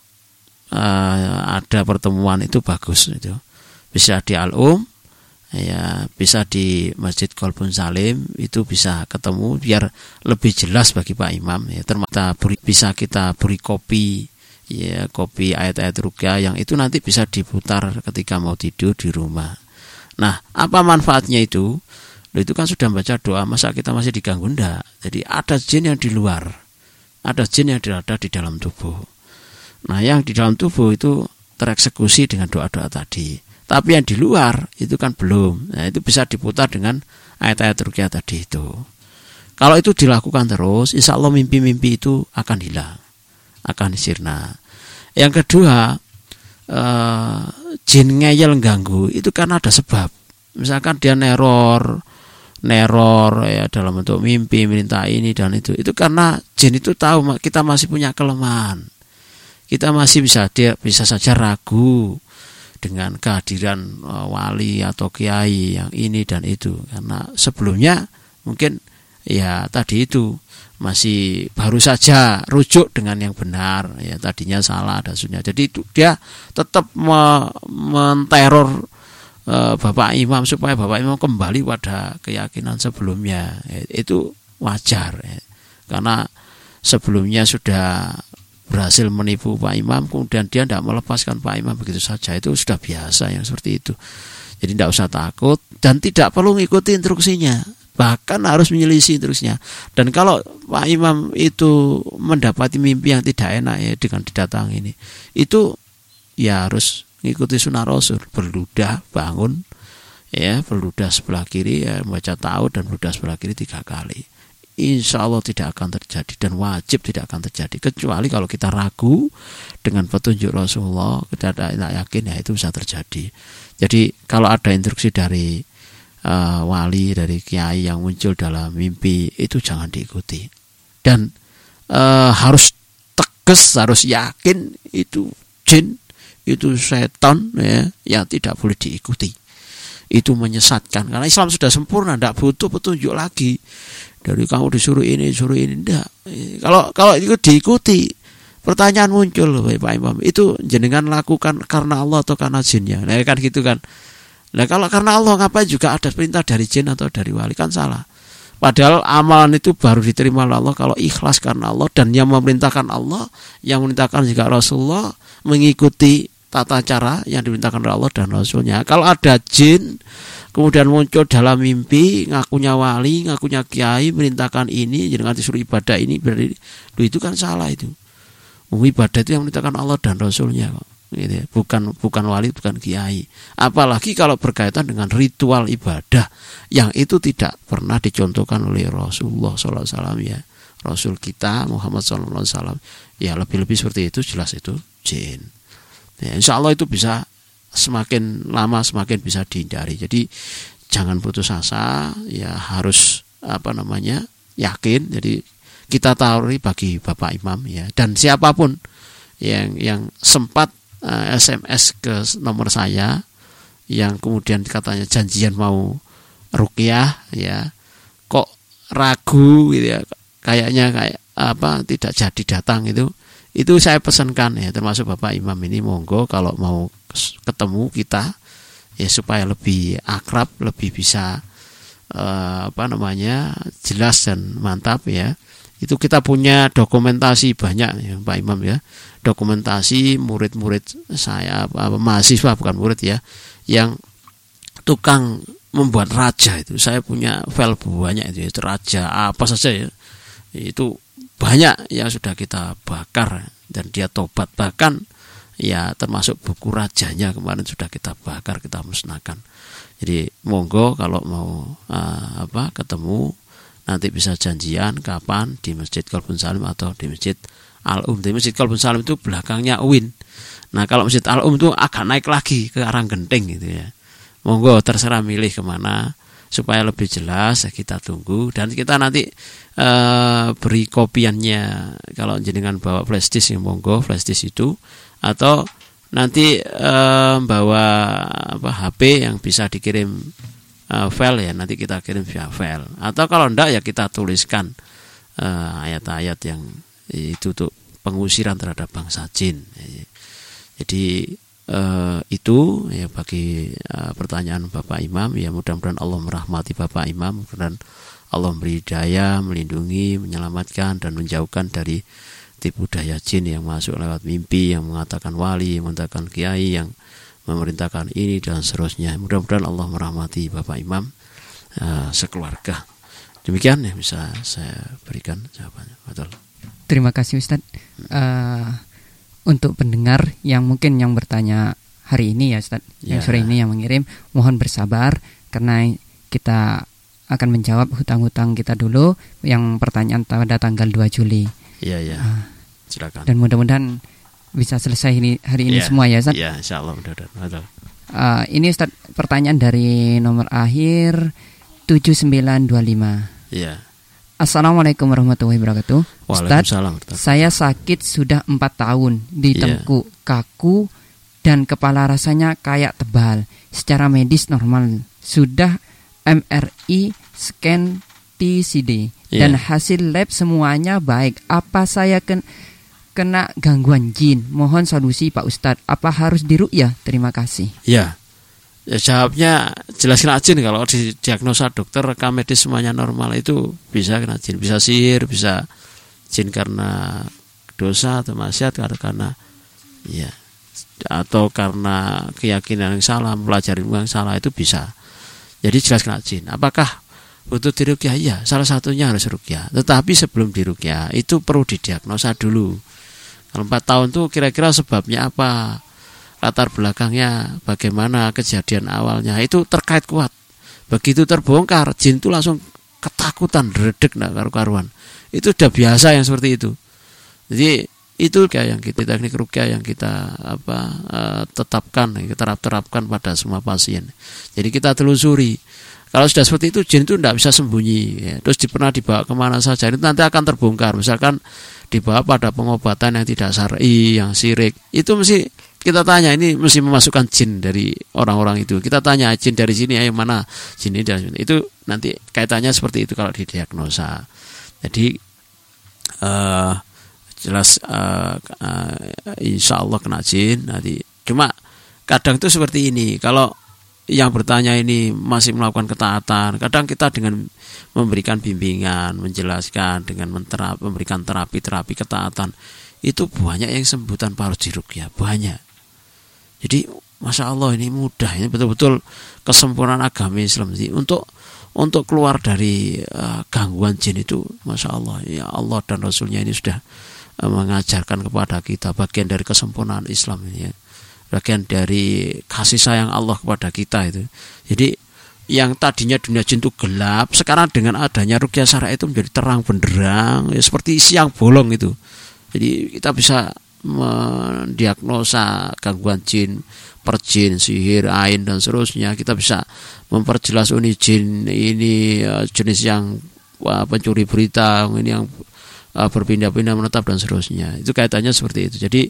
uh, ada pertemuan itu bagus itu bisa di al ya bisa di masjid Kolbun Salim itu bisa ketemu biar lebih jelas bagi Pak Imam ya. Ternyata beri, bisa kita beri kopi ya kopi ayat-ayat rukyah yang itu nanti bisa diputar ketika mau tidur di rumah. Nah apa manfaatnya itu? Itu kan sudah baca doa masa kita masih diganggu? Ndak. Jadi ada jin yang di luar ada jin yang ada di dalam tubuh Nah, yang di dalam tubuh itu tereksekusi dengan doa-doa tadi. Tapi yang di luar itu kan belum. Nah, itu bisa diputar dengan ayat-ayat rukyah tadi itu. Kalau itu dilakukan terus, insya Allah mimpi-mimpi itu akan hilang, akan sirna. Yang kedua, uh, jin ngeyel ganggu itu karena ada sebab. Misalkan dia neror, neror ya dalam bentuk mimpi minta ini dan itu. Itu karena jin itu tahu kita masih punya kelemahan. Kita masih bisa dia bisa saja ragu dengan kehadiran uh, wali atau kiai yang ini dan itu. Karena sebelumnya mungkin ya tadi itu masih baru saja rujuk dengan yang benar. Ya tadinya salah dan sunnah jadi itu dia tetap me e, bapak imam supaya bapak imam kembali pada keyakinan sebelumnya. Ya, itu wajar ya. karena sebelumnya sudah berhasil menipu Pak Imam kemudian dia tidak melepaskan Pak Imam begitu saja. Itu sudah biasa yang seperti itu. Jadi tidak usah takut dan tidak perlu mengikuti instruksinya. Bahkan harus menyelisih terusnya dan kalau Pak Imam itu mendapati mimpi yang tidak enak ya dengan didatang ini itu ya harus mengikuti sunnah Rasul. Berludah bangun ya berludah sebelah kiri ya membaca tahu dan berludah sebelah kiri tiga kali insya Allah tidak akan terjadi dan wajib tidak akan terjadi. Kecuali kalau kita ragu dengan petunjuk Rasulullah kita tidak yakin ya itu bisa terjadi. Jadi kalau ada instruksi dari uh, wali dari kiai yang muncul dalam mimpi itu jangan diikuti. Dan uh, harus tegas harus yakin itu jin itu setan ya yang tidak boleh diikuti. Itu menyesatkan. Karena Islam sudah sempurna tidak butuh petunjuk lagi dari kamu disuruh ini disuruh ini. Tidak kalau kalau itu diikuti pertanyaan muncul Pak Imam itu jenengan lakukan karena Allah atau karena jinnya? Nah kan gitu kan. Nah kalau karena Allah ngapain juga ada perintah dari jin atau dari wali? Kan salah. Padahal amalan itu baru diterima oleh Allah kalau ikhlas karena Allah. Dan yang memerintahkan Allah, yang memerintahkan juga Rasulullah mengikuti tata cara yang diperintahkan oleh Allah dan Rasulnya. Kalau ada jin kemudian muncul dalam mimpi ngakunya wali, ngakunya kiai, merintahkan ini, jangan disuruh ibadah ini berarti itu kan salah itu. Ibadah itu yang memerintahkan Allah dan Rasulnya kok gitu ya. bukan bukan wali bukan kiai apalagi kalau berkaitan dengan ritual ibadah yang itu tidak pernah dicontohkan oleh Rasulullah SAW ya Rasul kita Muhammad SAW ya lebih-lebih seperti itu jelas itu jin ya, Insya Allah itu bisa semakin lama semakin bisa dihindari. Jadi jangan putus asa ya harus apa namanya yakin. Jadi kita tahu bagi bapak imam ya. Dan siapa pun yang yang sempat SMS eh, ke nomor saya yang kemudian katanya janjian mau rukiah ya kok ragu gitu ya. Kayaknya kayak apa tidak jadi datang itu itu saya pesankan ya termasuk Bapak Imam ini monggo kalau mau ketemu kita ya supaya lebih akrab lebih bisa eh, apa namanya jelas dan mantap ya. Itu kita punya dokumentasi banyak ya Pak Imam ya. Dokumentasi murid-murid saya apa, mahasiswa bukan murid ya yang tukang membuat raja itu. Saya punya file banyak itu, itu raja apa saja ya. Itu banyak yang sudah kita bakar dan dia tobat bahkan ya termasuk buku rajanya kemarin sudah kita bakar kita musnahkan jadi monggo kalau mau uh, apa ketemu nanti bisa janjian kapan di Masjid Kalbun Salim atau di Masjid Al-Um. Di Masjid Kalbun Salim itu belakangnya Uin. Nah kalau Masjid Al-Um itu agak naik lagi ke arah Genting gitu ya. Monggo terserah milih ke mana supaya lebih jelas ya kita tunggu. Dan kita nanti e, beri kopiannya. Kalau jenengan bawa flash disk yang monggo flash disk itu. Atau nanti e, bawa apa HP yang bisa dikirim uh, file ya. Nanti kita kirim via file. Atau kalau enggak ya kita tuliskan uh, ayat-ayat uh, yang itu untuk pengusiran terhadap bangsa jin. Jadi uh, itu ya bagi uh, pertanyaan Bapak Imam ya mudah-mudahan Allah merahmati Bapak Imam dan Allah memberi daya, melindungi, menyelamatkan dan menjauhkan dari tipu daya jin yang masuk lewat mimpi, yang mengatakan wali, yang mengatakan kiai, yang memerintahkan ini dan seterusnya. Mudah-mudahan Allah merahmati Bapak Imam uh, sekeluarga. Demikian yang bisa saya berikan jawabannya. Betul. Terima kasih Ustadz. Uh, untuk pendengar yang mungkin yang bertanya hari ini ya Ustadz, ya. yang sore ini yang mengirim, mohon bersabar karena kita akan menjawab hutang-hutang kita dulu yang pertanyaan pada tanggal 2 Juli. Iya, iya. Uh, Silakan. Dan mudah-mudahan bisa selesai ini hari ini Ya, semua ya Ustaz. Ya, insya Allah mudah-mudahan. Uh, ini Ustaz pertanyaan dari nomor akhir 7925. Ya. Assalamualaikum warahmatullahi wabarakatuh. Ustaz, Waalaikumsalam. saya sakit sudah empat tahun di Iya. tengkuk, kaku, dan kepala rasanya kayak tebal. Secara medis normal. Sudah MRI, scan TCD, Iya. dan hasil lab semuanya baik. Apa saya ken- kena gangguan jin? Mohon solusi Pak Ustadz. Apa harus diruqyah? Terima kasih. Ya. Ya jawabnya jelas kena jin kalau di diagnosa dokter rekam medis semuanya normal itu bisa kena jin, bisa sihir, bisa jin karena dosa atau maksiat karena karena ya atau karena keyakinan yang salah, mempelajari yang salah itu bisa. Jadi jelas kena jin. Apakah butuh dirukyah? Ya, salah satunya harus rukyah. Tetapi sebelum dirukyah itu perlu didiagnosa dulu. Kalau empat tahun tuh kira-kira sebabnya apa? Latar belakangnya bagaimana kejadian awalnya. Itu terkait kuat. Begitu terbongkar jin itu langsung ketakutan redek nak karu-karuan. Itu udah biasa yang seperti itu. Jadi itu kayak yang kita teknik rukyah yang kita apa eh, tetapkan kita terapkan pada semua pasien. Jadi kita telusuri. Kalau sudah seperti itu jin itu tidak bisa sembunyi ya. terus pernah dibawa ke mana saja itu nanti akan terbongkar. Misalkan dibawa pada pengobatan yang tidak syar'i yang sirik itu mesti kita tanya ini mesti memasukkan jin dari orang-orang itu. Kita tanya jin dari sini yang mana jin dari sini itu nanti kaitannya seperti itu kalau didiagnosa. Jadi eh jelas eh eh, insya Allah kena jin nanti. Cuma kadang itu seperti ini. Kalau yang bertanya ini masih melakukan ketaatan kadang kita dengan memberikan bimbingan menjelaskan dengan menterap, memberikan terapi-terapi ketaatan itu banyak yang sembuh tanpa harus dirukyah banyak jadi masya Allah ini mudah ini betul-betul kesempurnaan agama Islam. Sih untuk untuk keluar dari eh, gangguan jin itu masya Allah ya Allah dan Rasulnya ini sudah eh, mengajarkan kepada kita bagian dari kesempurnaan Islam ini ya. Bagian dari kasih sayang Allah kepada kita itu. Jadi yang tadinya dunia jin itu gelap sekarang dengan adanya rukyah syara itu menjadi terang benderang ya, seperti siang bolong itu. Jadi kita bisa mendiagnosa gangguan jin, perjin, sihir, ain dan seterusnya. Kita bisa memperjelas oh, ini jin ini eh, jenis yang pencuri berita, ini yang eh, berpindah-pindah menetap dan seterusnya. Itu kaitannya seperti itu. Jadi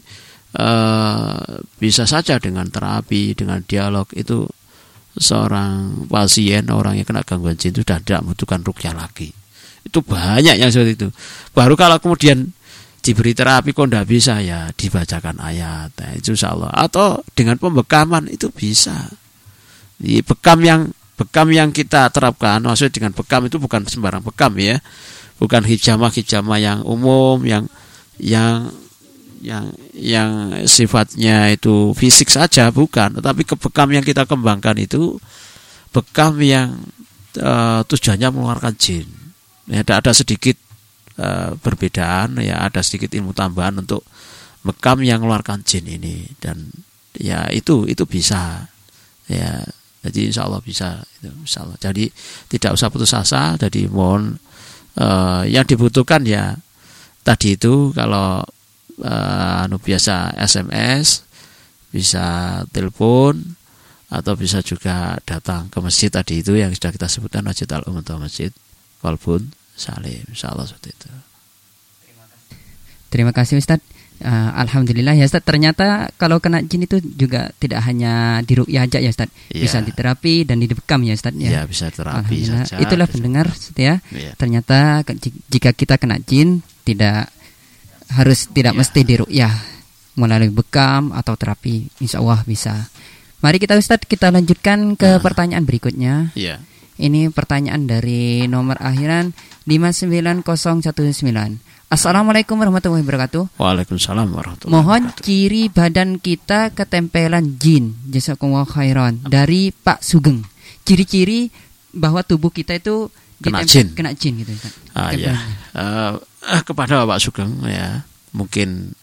eh, bisa saja dengan terapi, dengan dialog itu seorang pasien orang yang kena gangguan jin itu sudah tidak membutuhkan rukyah lagi. Itu banyak yang seperti itu. Baru kalau kemudian diberi terapi kok tidak bisa? Ya dibacakan ayat. Nah, itu insya Allah. Atau dengan pembekaman itu bisa. Di bekam yang bekam yang kita terapkan maksudnya dengan bekam itu bukan sembarang bekam ya. Bukan hijamah hijamah yang umum yang yang yang yang sifatnya itu fisik saja bukan. Tetapi ke bekam yang kita kembangkan itu bekam yang uh, tujuannya mengeluarkan jin. Ya, ada ada sedikit uh, perbedaan ya ada sedikit ilmu tambahan untuk bekam yang mengeluarkan jin ini. Dan ya itu itu bisa. Ya jadi insya Allah bisa itu insya Allah jadi tidak usah putus asa jadi mohon uh, yang dibutuhkan ya tadi itu kalau uh, anu biasa SMS bisa telepon atau bisa juga datang ke masjid tadi itu yang sudah kita sebutkan Masjid Al atau Masjid Walbun Salim insya Allah seperti itu Terima kasih Ustadz. Uh, Alhamdulillah ya Ustadz. Ternyata kalau kena jin itu juga tidak hanya diruqyah aja ya Ustadz. Iya. Bisa diterapi dan dibekam ya Ustadz ya, ya. bisa terapi saja Itulah bisa- pendengar Ustadz ya. Iya. Ternyata jika kita kena jin tidak harus tidak Iya. mesti diruqyah melalui bekam atau terapi. Insya Allah bisa. Mari kita Ustadz kita lanjutkan ke Nah. pertanyaan berikutnya. Iya. Ini pertanyaan dari nomor akhiran 59019. Assalamualaikum warahmatullahi wabarakatuh. Waalaikumsalam warahmatullahi Mohon wabarakatuh. ciri badan kita ketempelan jin. Jazakumullah khairan. Dari Pak Sugeng. Ciri-ciri bahwa tubuh kita itu Kena jin. Kena jin gitu. Ustaz. Ah, ya. Eh, kepada Bapak Sugeng ya mungkin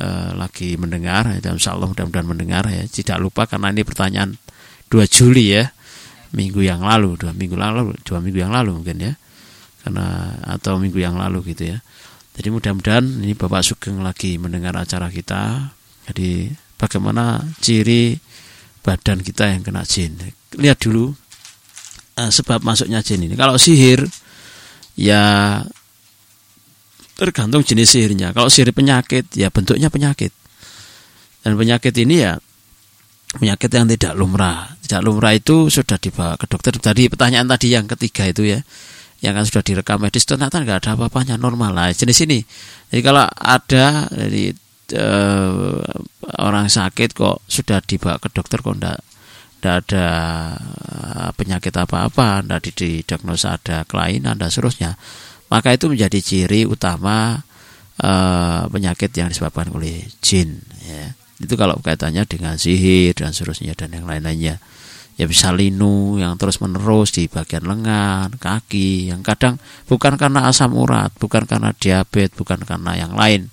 eh, lagi mendengar ya, dan insya Allah mudah-mudahan mendengar ya tidak lupa karena ini pertanyaan 2 Juli ya minggu yang lalu dua minggu lalu dua minggu yang lalu mungkin ya karena atau minggu yang lalu gitu ya Jadi mudah-mudahan ini Bapak Sugeng lagi mendengar acara kita. Jadi bagaimana ciri badan kita yang kena jin. Lihat dulu uh, sebab masuknya jin ini. Kalau sihir ya tergantung jenis sihirnya. Kalau sihir penyakit ya bentuknya penyakit. Dan penyakit ini ya penyakit yang tidak lumrah. Tidak lumrah itu sudah dibawa ke dokter. Tadi pertanyaan tadi yang ketiga itu ya yang kan sudah direkam medis ternyata nggak ada apa-apanya normal lah jenis ini jadi kalau ada dari uh, orang sakit kok sudah dibawa ke dokter kok enggak, enggak ada eh, penyakit apa-apa, enggak didiagnosa ada kelainan dan seterusnya, maka itu menjadi ciri utama uh, penyakit yang disebabkan oleh jin. Ya. Itu kalau kaitannya dengan sihir dan seterusnya dan yang lain-lainnya. Ya bisa linu yang terus menerus di bagian lengan, kaki, yang kadang bukan karena asam urat, bukan karena diabetes, bukan karena yang lain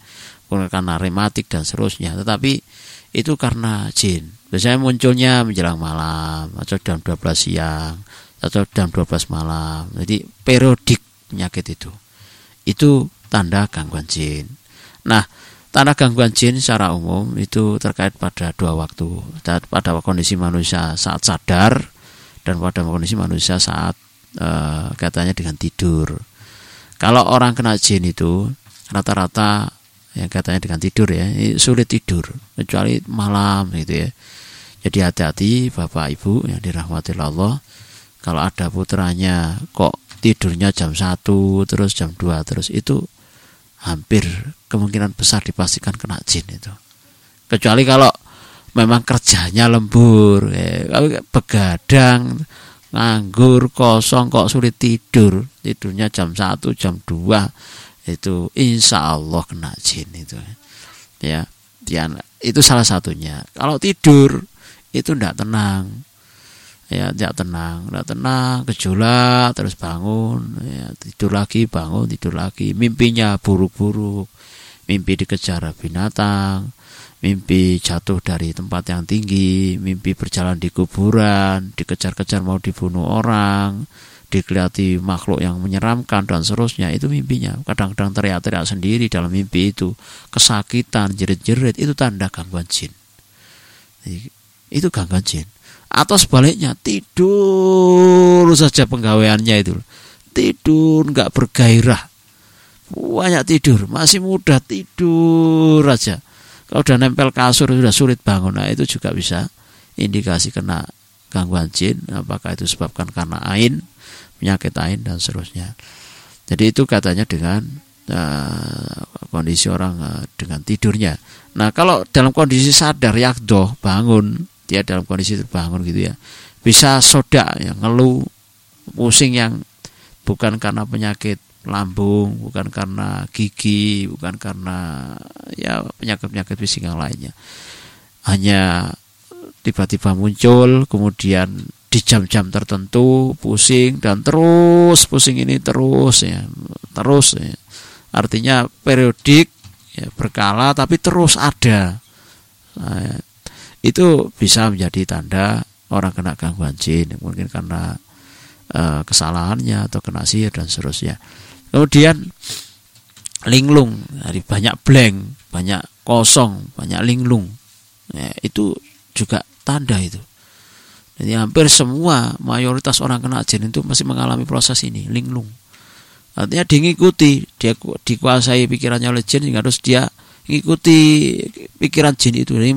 bukan karena rematik dan seterusnya, tetapi itu karena jin. Biasanya munculnya menjelang malam atau jam 12 siang atau jam 12 malam. Jadi periodik penyakit itu. Itu tanda gangguan jin. Nah, tanda gangguan jin secara umum itu terkait pada dua waktu. Pada kondisi manusia saat sadar dan pada kondisi manusia saat e, katanya dengan tidur. Kalau orang kena jin itu rata-rata yang katanya dengan tidur ya sulit tidur kecuali malam gitu ya jadi hati-hati bapak ibu yang dirahmati Allah kalau ada putranya kok tidurnya jam 1 terus jam 2 terus itu hampir kemungkinan besar dipastikan kena jin itu. Kecuali kalau memang kerjanya lembur ya, begadang nganggur kosong kok sulit tidur. Tidurnya jam 1 jam 2 itu insya Allah kena jin itu. Ya dia itu salah satunya. Kalau tidur itu tidak tenang ya tidak tenang tidak tenang gejolak terus bangun ya, tidur lagi bangun tidur lagi. Mimpinya buruk-buruk. Mimpi dikejar binatang mimpi jatuh dari tempat yang tinggi mimpi berjalan di kuburan dikejar-kejar mau dibunuh orang dikelihati makhluk yang menyeramkan dan seterusnya. Itu mimpinya. Kadang-kadang teriak-teriak sendiri dalam mimpi itu. Kesakitan jerit-jerit itu tanda gangguan jin. Itu gangguan jin atau sebaliknya tidur saja penggawaiannya itu tidur nggak bergairah banyak tidur masih muda tidur aja kalau udah nempel kasur sudah sulit bangun nah itu juga bisa indikasi kena gangguan jin apakah itu sebabkan karena ain penyakit lain dan seterusnya. Jadi itu katanya dengan uh, kondisi orang uh, dengan tidurnya. Nah kalau dalam kondisi sadar yakdoh bangun dia dalam kondisi terbangun gitu ya bisa soda yang ngeluh pusing yang bukan karena penyakit lambung, bukan karena gigi, bukan karena ya penyakit-penyakit fisik yang lainnya. Hanya tiba-tiba muncul, kemudian di jam-jam tertentu pusing dan terus pusing ini terus ya terus ya. artinya periodik ya, berkala tapi terus ada nah, ya. Itu bisa menjadi tanda orang kena gangguan jin mungkin karena uh, kesalahannya atau kena sihir dan seterusnya kemudian linglung dari banyak blank banyak kosong banyak linglung ya, itu juga tanda itu jadi hampir semua mayoritas orang kena jin itu masih mengalami proses ini, linglung. Artinya diikuti, dia dikuasai pikirannya oleh jin harus dia ikuti pikiran jin itu. Jadi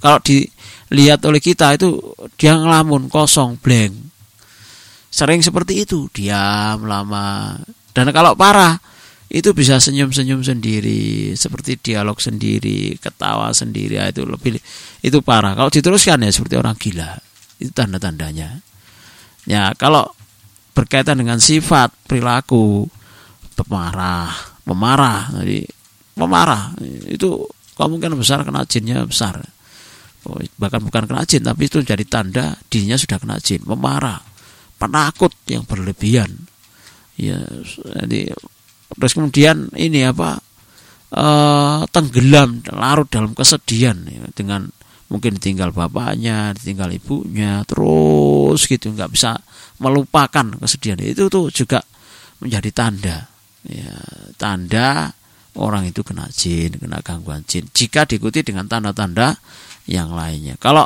kalau dilihat oleh kita itu dia ngelamun kosong, blank. Sering seperti itu, diam lama. Dan kalau parah itu bisa senyum-senyum sendiri, seperti dialog sendiri, ketawa sendiri, ah, itu lebih itu parah. Kalau diteruskan ya seperti orang gila itu tanda-tandanya. Ya, kalau berkaitan dengan sifat perilaku pemarah, pemarah, jadi pemarah itu kemungkinan besar kena jinnya besar. Oh, bahkan bukan kena jin, tapi itu jadi tanda dirinya sudah kena jin, pemarah, penakut yang berlebihan. Ya, jadi terus kemudian ini apa? Uh, tenggelam larut dalam kesedihan ya, dengan mungkin ditinggal bapaknya, ditinggal ibunya, terus gitu nggak bisa melupakan kesedihan itu tuh juga menjadi tanda, ya, tanda orang itu kena jin, kena gangguan jin. Jika diikuti dengan tanda-tanda yang lainnya. Kalau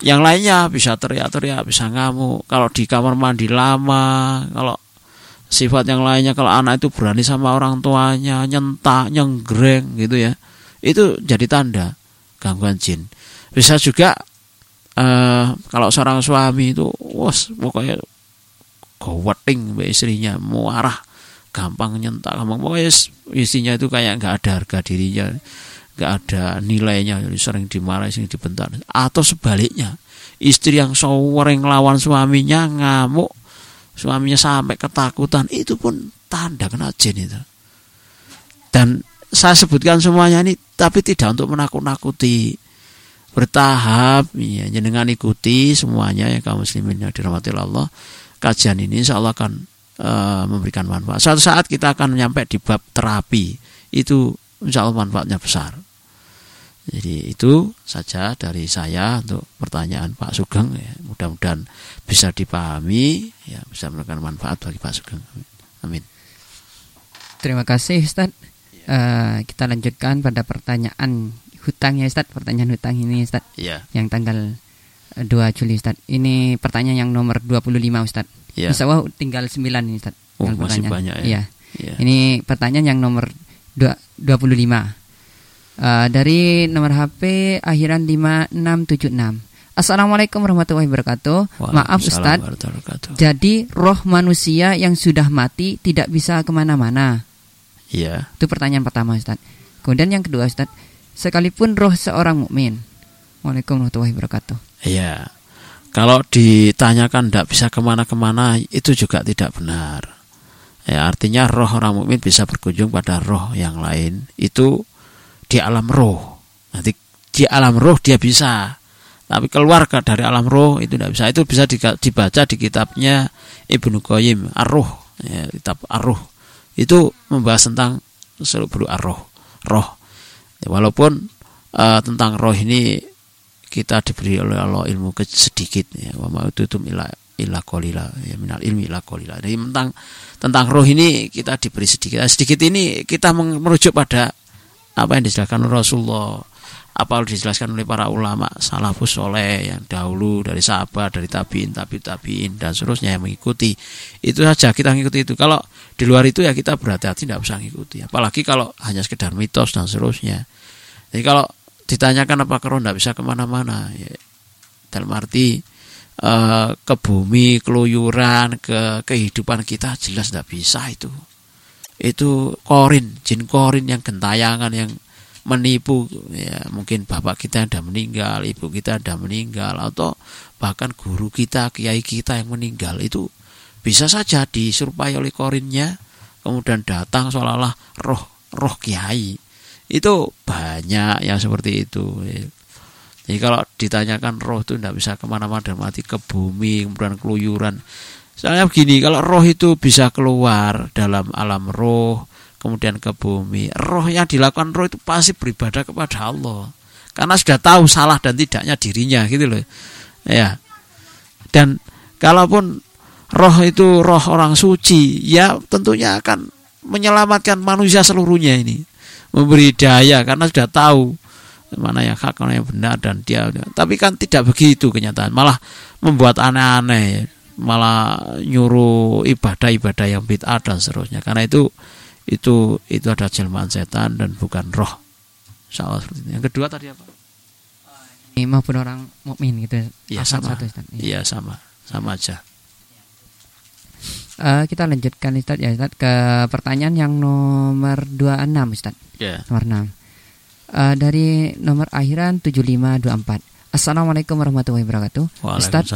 yang lainnya bisa teriak-teriak, bisa ngamuk. Kalau di kamar mandi lama, kalau sifat yang lainnya kalau anak itu berani sama orang tuanya, nyentak, nyenggreng gitu ya. Itu jadi tanda gangguan jin. Bisa juga uh, kalau seorang suami itu, wos pokoknya goweting istrinya, muarah gampang nyentak gampang pokoknya istrinya itu kayak nggak ada harga dirinya nggak ada nilainya jadi sering dimarahi sering dibentak atau sebaliknya istri yang sering lawan suaminya ngamuk suaminya sampai ketakutan itu pun tanda kena jin itu dan saya sebutkan semuanya ini tapi tidak untuk menakut-nakuti bertahap ya jenengan ikuti semuanya ya kaum muslimin yang dirahmati Allah kajian ini insya Allah akan uh, memberikan manfaat. Suatu saat kita akan nyampe di bab terapi. Itu insya Allah manfaatnya besar. Jadi itu saja dari saya untuk pertanyaan Pak Sugeng. Ya. Mudah-mudahan bisa dipahami, ya bisa memberikan manfaat bagi Pak Sugeng. Amin. Terima kasih Ustaz. Uh, kita lanjutkan pada pertanyaan hutang ya Ustaz. Pertanyaan hutang ini Ustaz. Ya. Yang tanggal 2 Juli Ustaz. Ini pertanyaan yang nomor 25 Ustaz. Ya. Insya Allah tinggal 9 ini Ustaz. Oh, masih banyak ya. ya. Ini pertanyaan yang nomor 25. Uh, dari nomor HP akhiran 5676. Assalamualaikum warahmatullahi wabarakatuh. Maaf Ustaz. Jadi roh manusia yang sudah mati tidak bisa ke mana-mana. Iya. Itu pertanyaan pertama Ustaz. Kemudian yang kedua Ustaz. Sekalipun roh seorang mukmin. Waalaikumsalam warahmatullahi wabarakatuh. Iya. Kalau ditanyakan tidak bisa ke mana-kemana itu juga tidak benar. Ya, artinya roh orang mukmin bisa berkunjung pada roh yang lain. Itu di alam roh. Nanti di alam roh dia bisa. Tapi keluar dari alam roh itu tidak bisa. Itu bisa dibaca di kitabnya Ibnu Qayyim Ar-Ruh, ya, kitab Ar-Ruh. Itu membahas tentang seluruh ar-roh, roh. Ya, walaupun uh, tentang roh ini kita diberi oleh Allah ilmu sedikit ya wa ma ututum ila ila qalila ya minal ilmi ila qalila. Jadi tentang tentang roh ini kita diberi sedikit. Nah, sedikit ini kita merujuk pada apa yang dijelaskan Rasulullah, apa yang dijelaskan oleh para ulama salafus soleh yang dahulu dari sahabat, dari tabiin, tabi tabiin dan seterusnya yang mengikuti. Itu saja kita mengikuti itu. Kalau di luar itu ya kita berhati-hati tidak usah mengikuti. Apalagi kalau hanya sekedar mitos dan seterusnya. Jadi kalau ditanyakan apa roh tidak bisa ke mana-mana ya, dalam arti uh, ke bumi keluyuran ke kehidupan kita jelas tidak bisa itu itu korin jin korin yang gentayangan yang menipu ya mungkin bapak kita sudah meninggal ibu kita sudah meninggal atau bahkan guru kita kiai kita yang meninggal itu bisa saja disurpai oleh korinnya kemudian datang seolah-olah roh roh kiai itu banyak yang seperti itu. Jadi kalau ditanyakan roh itu tidak bisa ke mana-mana dan mati ke bumi, kemudian keluyuran. Soalnya begini, kalau roh itu bisa keluar dalam alam roh, kemudian ke bumi. Roh yang dilakukan roh itu pasti beribadah kepada Allah. Karena sudah tahu salah dan tidaknya dirinya gitu loh. Ya. Dan kalaupun roh itu roh orang suci, ya tentunya akan menyelamatkan manusia seluruhnya ini memberi daya karena sudah tahu mana yang hak mana yang benar dan dia tapi kan tidak begitu kenyataan malah membuat aneh-aneh malah nyuruh ibadah-ibadah yang bid'ah dan seterusnya karena itu itu itu ada jelmaan setan dan bukan roh Insyaallah seperti itu. yang kedua tadi apa ini maupun orang mukmin gitu ya sama satu, iya sama sama aja Uh, kita lanjutkan Ustaz ya Ustaz ke pertanyaan yang nomor 26 Ustaz. Yeah. Nomor 6. Uh, dari nomor akhiran 7524. Assalamualaikum warahmatullahi wabarakatuh. Ustaz,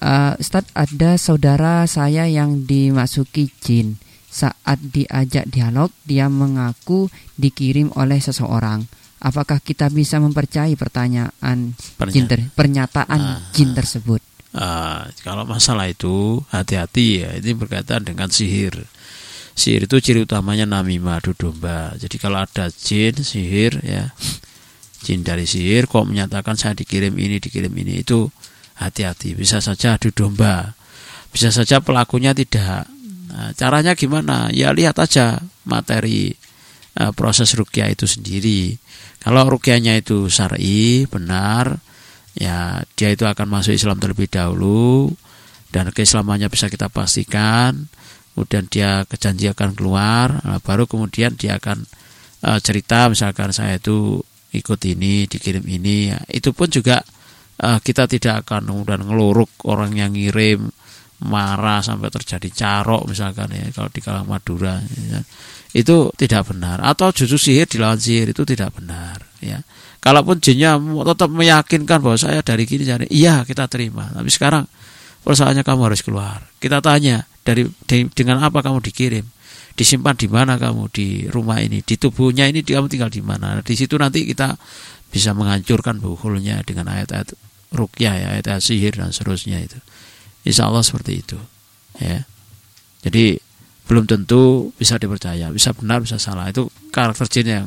uh, Ustaz ada saudara saya yang dimasuki jin. Saat diajak dialog, dia mengaku dikirim oleh seseorang. Apakah kita bisa mempercayai pertanyaan Pernya jin ter pernyataan uh, jin tersebut? Uh, kalau masalah itu hati-hati ya, ini berkaitan dengan sihir. Sihir itu ciri utamanya namimah adu domba. Jadi kalau ada jin sihir ya, jin dari sihir kok menyatakan saya dikirim ini dikirim ini itu hati-hati. Bisa saja adu domba, bisa saja pelakunya tidak. Nah, caranya gimana? Ya lihat aja materi uh, proses rukyah itu sendiri. Kalau rukyahnya itu syar'i benar, ya dia itu akan masuk Islam terlebih dahulu dan keislamannya bisa kita pastikan. Kemudian dia kejanji akan keluar, nah, baru kemudian dia akan uh, cerita misalkan saya itu ikut ini, dikirim ini. Ya, itu pun juga uh, kita tidak akan kemudian ngeluruk orang yang ngirim marah sampai terjadi carok misalkan ya kalau di kalang Madura ya. itu tidak benar. Atau justru sihir dilawan sihir itu tidak benar ya. Kalaupun jinnya tetap meyakinkan bahwa saya dari gini jadi iya kita terima. Tapi sekarang persoalannya kamu harus keluar. Kita tanya dari dengan apa kamu dikirim? Disimpan di mana kamu? Di rumah ini? Di tubuhnya ini? Kamu tinggal di mana? Di situ nanti kita bisa menghancurkan bukulnya dengan ayat-ayat rukyah ya ayat-ayat sihir dan seterusnya itu Insya Allah seperti itu. Ya. Jadi belum tentu bisa dipercaya, bisa benar, bisa salah. Itu karakter jin yang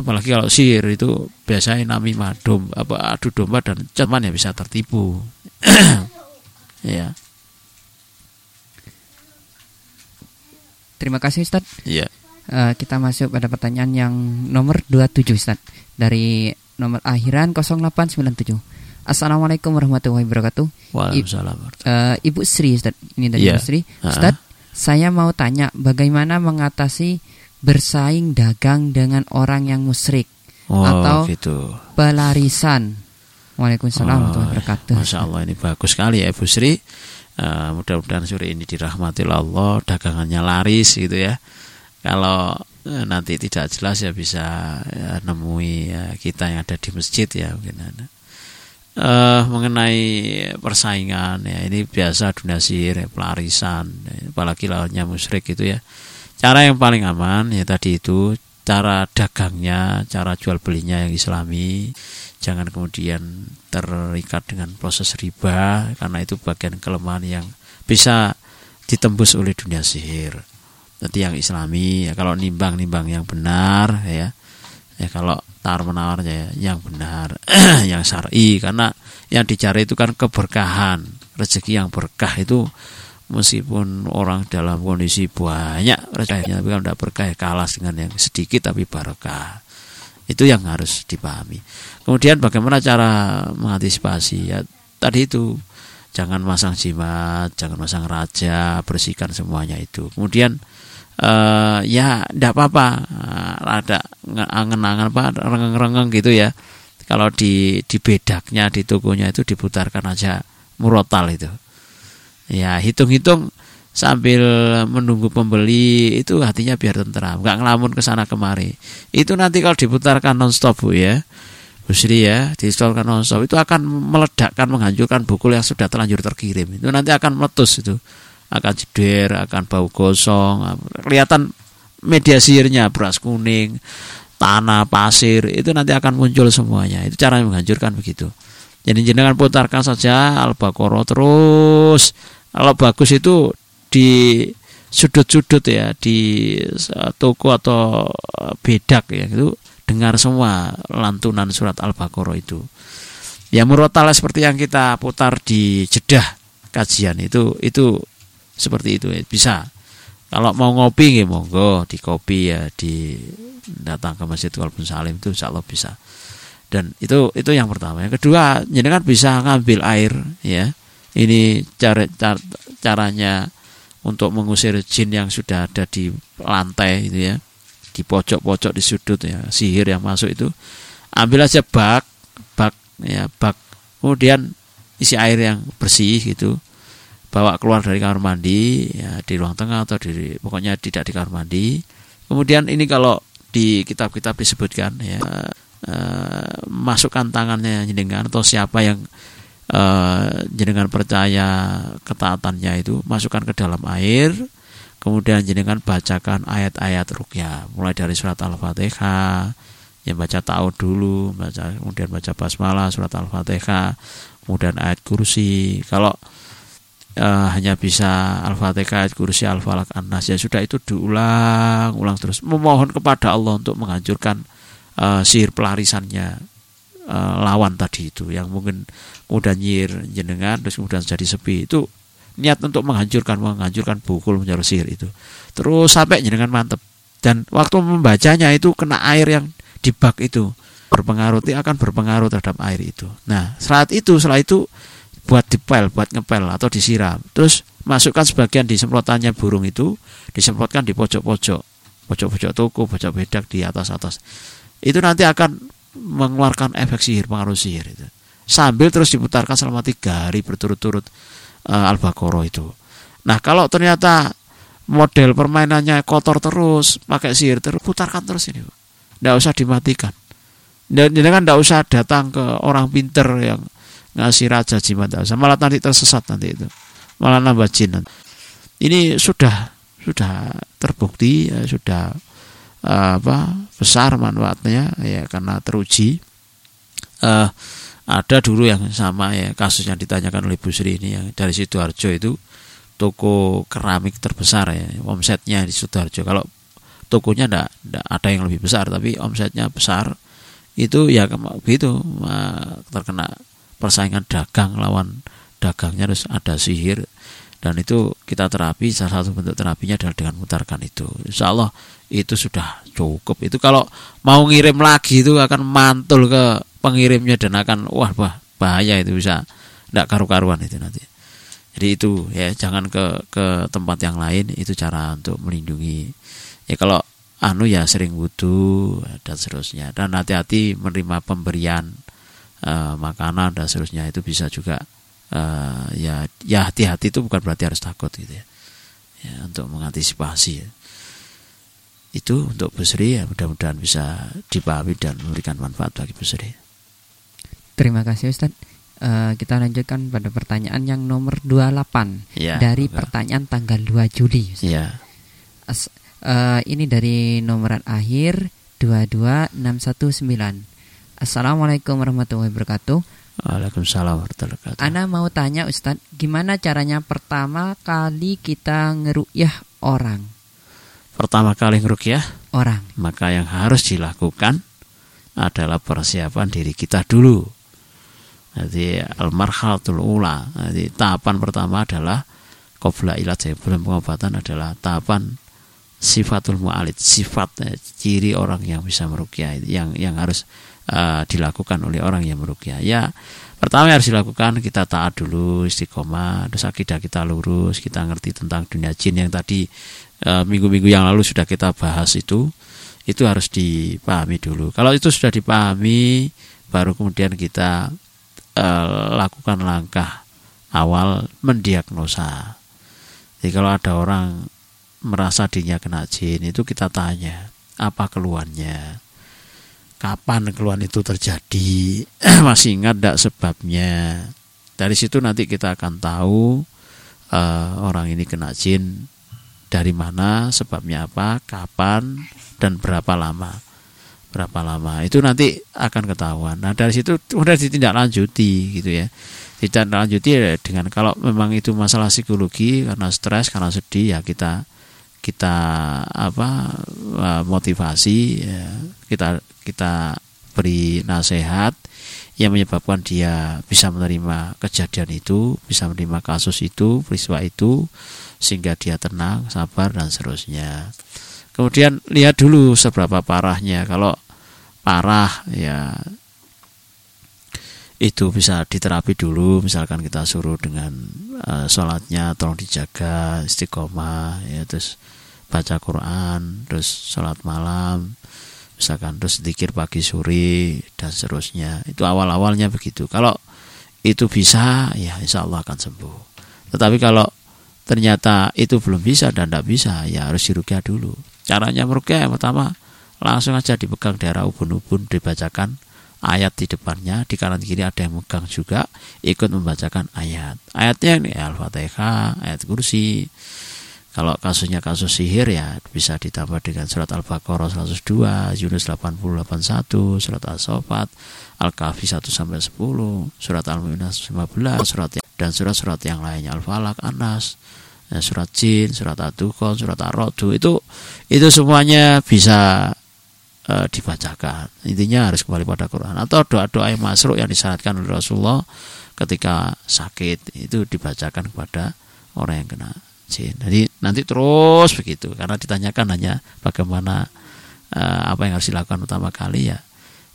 apalagi kalau sihir itu biasanya nami madom apa adu domba dan cuman ya bisa tertipu. ya. Terima kasih Ustaz. Iya. Uh, kita masuk pada pertanyaan yang nomor 27 Ustaz dari nomor akhiran 0897. Assalamualaikum warahmatullahi wabarakatuh. Waalaikumsalam. Uh, Ibu Sri, Ustaz. Ini dari yeah. Ibu Sri. Ustaz, uh -huh. saya mau tanya bagaimana mengatasi bersaing dagang dengan orang yang musyrik oh, atau gitu. pelarisan. Waalaikumsalam oh, warahmatullahi wabarakatuh. Masya Allah ini bagus sekali ya Ibu Sri. Uh, mudah-mudahan sore ini dirahmati Allah, dagangannya laris gitu ya. Kalau uh, nanti tidak jelas ya bisa ya, nemui ya, kita yang ada di masjid ya mungkin uh, mengenai persaingan ya. Ini biasa dunia sihir ya, pelarisan ya, apalagi lawannya musyrik itu ya. Cara yang paling aman ya tadi itu cara dagangnya cara jual belinya yang islami. Jangan kemudian terikat dengan proses riba karena itu bagian kelemahan yang bisa ditembus oleh dunia sihir. Nanti yang islami ya kalau nimbang nimbang yang benar ya. Ya kalau tawar menawarnya ya, yang benar yang syar'i. Karena yang dicari itu kan keberkahan. Rezeki yang berkah itu meskipun orang dalam kondisi banyak rezekinya tapi kan tidak berkah ya kalah dengan yang sedikit tapi barokah. Itu yang harus dipahami. Kemudian bagaimana cara mengantisipasi? Ya tadi itu jangan masang jimat jangan masang raja bersihkan semuanya itu. Kemudian uh, ya tidak apa-apa. Uh, ada angen-angen apa rengeng-rengeng gitu ya. Kalau di di bedaknya di tokonya itu diputarkan aja murotal itu. Ya hitung-hitung sambil menunggu pembeli itu hatinya biar tentram nggak ngelamun ke sana kemari. Itu nanti kalau diputarkan nonstop bu ya. Bu Sri ya non nonstop itu akan meledakkan menghancurkan buku yang sudah terlanjur terkirim. Itu nanti akan meletus itu akan jeder, akan bau gosong, kelihatan media sihirnya beras kuning, tanah, pasir itu nanti akan muncul semuanya. Itu cara menghancurkan begitu. Jadi jenengan putarkan saja al-baqarah terus. Kalau bagus itu di sudut-sudut ya di toko atau bedak ya itu dengar semua lantunan surat al-baqarah itu. Ya murotal seperti yang kita putar di jedah kajian itu itu seperti itu ya. bisa. Kalau mau ngopi nggih monggo. Di kopi ya di datang ke masjid Qalbun Salim itu insya Allah bisa. Dan itu itu yang pertama. Yang kedua kan bisa ngambil air ya. Ini cara, cara caranya untuk mengusir jin yang sudah ada di lantai itu ya. Di pojok-pojok di sudut ya. Sihir yang masuk itu. Ambil aja bak bak ya bak. Kemudian isi air yang bersih gitu bawa keluar dari kamar mandi ya di ruang tengah atau di pokoknya tidak di kamar mandi. Kemudian ini kalau di kitab-kitab disebutkan ya uh, masukkan tangannya jenengan atau siapa yang uh, jenengan percaya ketaatannya itu masukkan ke dalam air. Kemudian jenengan bacakan ayat-ayat rukyah mulai dari surat al-fatihah yang baca tahu dulu baca kemudian baca basmalah surat al-fatihah kemudian ayat kursi. Kalau uh, hanya bisa Al-Fatihah, kursi, Al-Falaq, An-Nas. Ya sudah itu diulang, ulang terus. Memohon kepada Allah untuk menghancurkan uh, sihir pelarisannya uh, lawan tadi itu. Yang mungkin mudah nyir jenengan terus kemudian jadi sepi. Itu niat untuk menghancurkan menghancurkan bukul menjadi sihir itu. Terus sampai jenengan mantep. Dan waktu membacanya itu kena air yang di bak itu. Berpengaruh akan berpengaruh terhadap air itu. Nah, saat itu setelah itu buat dipel, buat ngepel atau disiram. Terus masukkan sebagian di semprotannya burung itu, disemprotkan di pojok-pojok, pojok-pojok toko, pojok bedak di atas-atas. Itu nanti akan mengeluarkan efek sihir, pengaruh sihir itu. Sambil terus diputarkan selama tiga hari berturut-turut uh, al-baqarah itu. Nah, kalau ternyata model permainannya kotor terus, pakai sihir terus, putarkan terus ini. Tidak usah dimatikan. Dan kan tidak usah datang ke orang pinter yang ngasih raja jimat usah. Malah nanti tersesat nanti itu. Malah nambah jin. Ini sudah sudah terbukti, ya, sudah uh, apa besar manfaatnya ya karena teruji. Uh, ada dulu yang sama ya kasus yang ditanyakan oleh Bu Sri ini yang dari sidoarjo itu toko keramik terbesar ya omsetnya di sidoarjo kalau tokonya tidak ada yang lebih besar tapi omsetnya besar itu ya begitu terkena persaingan dagang lawan dagangnya harus ada sihir. Dan itu kita terapi salah satu bentuk terapinya adalah dengan mutarkan itu. Insya Allah itu sudah cukup. Itu kalau mau ngirim lagi itu akan mantul ke pengirimnya dan akan wah bah, bahaya itu bisa tidak karu-karuan itu nanti. Jadi itu ya jangan ke ke tempat yang lain. Itu cara untuk melindungi. Ya kalau anu ya sering wudhu dan seterusnya. Dan hati-hati menerima pemberian uh, makanan dan seterusnya itu bisa juga uh, ya ya hati-hati itu bukan berarti harus takut gitu ya, ya untuk mengantisipasi ya. itu untuk Bu Sri ya mudah-mudahan bisa dipahami dan memberikan manfaat bagi Bu Sri. Terima kasih Ustaz. Uh, kita lanjutkan pada pertanyaan yang nomor 28 ya, dari enggak. pertanyaan tanggal 2 Juli. Ustaz. Ya. As Uh, ini dari nomoran akhir 22619. Assalamualaikum warahmatullahi wabarakatuh. Waalaikumsalam warahmatullahi wabarakatuh. Ana mau tanya Ustadz, gimana caranya pertama kali kita ngerukyah orang? Pertama kali ngerukyah orang. Maka yang harus dilakukan adalah persiapan diri kita dulu. Jadi al-marhalatul ula. Jadi tahapan pertama adalah qabla ilat sebelum pengobatan adalah tahapan sifatul mu'alid sifat eh, ciri orang yang bisa merukyah yang yang harus uh, dilakukan oleh orang yang merukyah ya pertama yang harus dilakukan kita taat dulu istiqomah terus akidah kita lurus kita ngerti tentang dunia jin yang tadi eh, minggu-minggu uh, yang lalu sudah kita bahas itu itu harus dipahami dulu. Kalau itu sudah dipahami baru kemudian kita uh, lakukan langkah awal mendiagnosa. Jadi kalau ada orang merasa dirinya kena jin itu kita tanya apa keluhannya kapan keluhan itu terjadi? Masih ingat tidak sebabnya? Dari situ nanti kita akan tahu uh, orang ini kena jin. Dari mana sebabnya apa kapan dan berapa lama. Berapa lama. Itu nanti akan ketahuan. Nah dari situ sudah ditindaklanjuti gitu ya. Ditindaklanjuti dengan kalau memang itu masalah psikologi karena stres karena sedih ya kita kita apa eh, motivasi ya, kita kita beri nasihat yang menyebabkan dia bisa menerima kejadian itu, bisa menerima kasus itu, peristiwa itu, sehingga dia tenang, sabar dan seterusnya. Kemudian lihat dulu seberapa parahnya. Kalau parah ya itu bisa diterapi dulu misalkan kita suruh dengan uh, sholatnya tolong dijaga istiqomah ya terus baca Quran terus sholat malam misalkan terus dikir pagi sore dan seterusnya. Itu awal awalnya begitu. Kalau itu bisa ya insya Allah akan sembuh. Tetapi kalau ternyata itu belum bisa dan tidak bisa ya harus dirukyah dulu. Caranya merukyah yang pertama langsung aja dipegang daerah ubun-ubun dibacakan ayat di depannya. Di kanan kiri ada yang megang juga ikut membacakan ayat. Ayatnya ini al-fatihah ayat kursi kalau kasusnya kasus sihir ya bisa ditambah dengan surat Al-Baqarah 102, Yunus 80 81, surat Al-Sofat, Al-Kahfi 1 sampai 10, surat Al-Mu'minah 15, surat dan surat-surat yang lainnya. Al-Falaq, Anas, ya, surat Jin, surat Ad-Dukhan, surat Ar-Ra'du itu itu semuanya bisa uh, dibacakan. Intinya harus kembali pada Quran. Atau doa-doa yang masuk yang disyaratkan oleh Rasulullah ketika sakit itu dibacakan kepada orang yang kena jin. Jadi nanti terus begitu karena ditanyakan hanya bagaimana uh, apa yang harus dilakukan utama kali ya.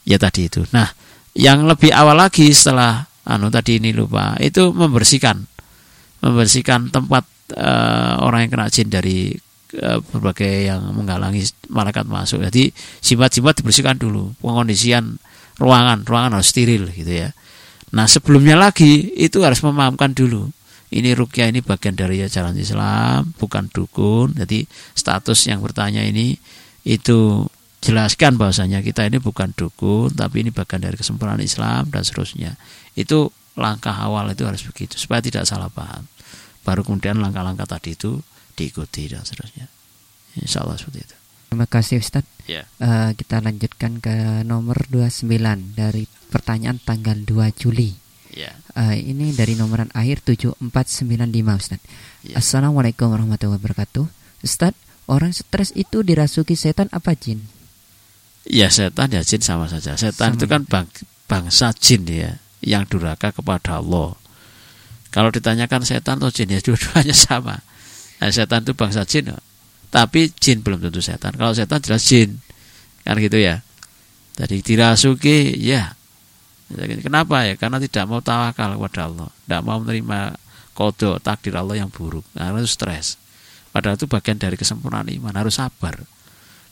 Ya tadi itu. Nah, yang lebih awal lagi setelah anu tadi ini lupa itu membersihkan membersihkan tempat uh, orang yang kena jin dari uh, berbagai yang menghalangi malaikat masuk. Jadi jimat-jimat dibersihkan dulu, pengondisian ruangan, ruangan harus steril gitu ya. Nah sebelumnya lagi itu harus memahamkan dulu ini rukyah ini bagian dari ajaran Islam, bukan dukun. Jadi status yang bertanya ini itu jelaskan bahwasanya kita ini bukan dukun, tapi ini bagian dari kesempurnaan Islam dan seterusnya. Itu langkah awal itu harus begitu supaya tidak salah paham. Baru kemudian langkah-langkah tadi itu diikuti dan seterusnya. Insya Allah seperti itu. Terima kasih Ustadz. Yeah. Ya. Uh, kita lanjutkan ke nomor 29 dari pertanyaan tanggal 2 Juli. Yeah. Ya. Uh, ini dari nomoran akhir 7495 Ustaz. Yeah. Assalamualaikum warahmatullahi wabarakatuh. Ustaz, orang stres itu dirasuki setan apa jin? Ya setan ya jin sama saja. Setan sama itu kan bang, bangsa jin ya yang durhaka kepada Allah. Kalau ditanyakan setan atau jin ya dua-duanya sama. Nah, setan itu bangsa jin, tapi jin belum tentu setan. Kalau setan jelas jin, kan gitu ya. Jadi dirasuki ya Kenapa ya? Karena tidak mau tawakal kepada Allah, tidak mau menerima kodok takdir Allah yang buruk, nah, itu stres. Padahal itu bagian dari kesempurnaan iman, harus sabar.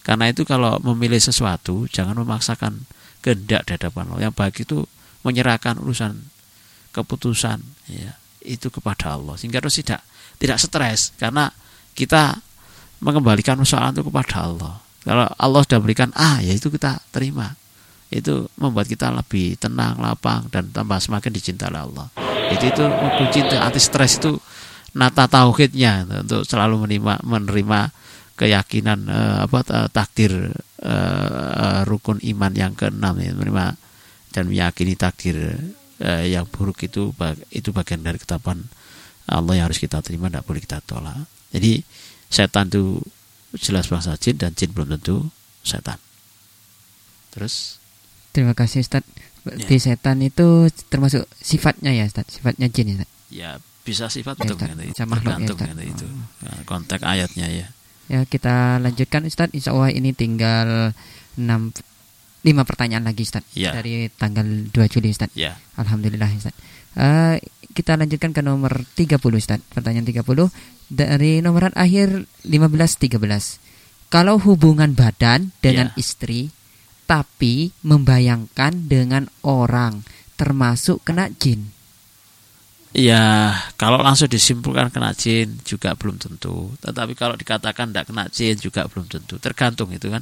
Karena itu kalau memilih sesuatu, jangan memaksakan kehendak di hadapan Allah. Yang baik itu menyerahkan urusan keputusan ya, itu kepada Allah. Sehingga harus tidak tidak stres karena kita mengembalikan persoalan itu kepada Allah. Kalau Allah sudah berikan A, ya itu kita terima itu membuat kita lebih tenang, lapang dan tambah semakin dicintai Allah. Jadi itu kunci anti stres itu nata tauhidnya untuk selalu menerima menerima keyakinan eh, apa takdir eh, rukun iman yang keenam ya, menerima dan meyakini takdir eh, yang buruk itu itu bagian dari ketetapan Allah yang harus kita terima tidak boleh kita tolak. Jadi setan itu jelas bangsa jin dan jin belum tentu setan. Terus Terima kasih Ustaz. Berarti ya. setan itu termasuk sifatnya ya Ustaz, sifatnya jin ya Ustaz. Ya, bisa sifat ya, Ustaz. itu. Sama tergantung ya, itu. Nah, konteks ayatnya ya. Ya, kita lanjutkan Ustaz. Insya Allah ini tinggal 6 5 pertanyaan lagi Ustaz ya. dari tanggal 2 Juli Ustaz. Ya. Alhamdulillah Ustaz. Uh, kita lanjutkan ke nomor 30 Ustaz. Pertanyaan 30 dari nomoran akhir 1513. Kalau hubungan badan dengan ya. istri tapi membayangkan dengan orang termasuk kena jin. Ya, kalau langsung disimpulkan kena jin juga belum tentu. Tetapi kalau dikatakan tidak kena jin juga belum tentu. Tergantung itu kan.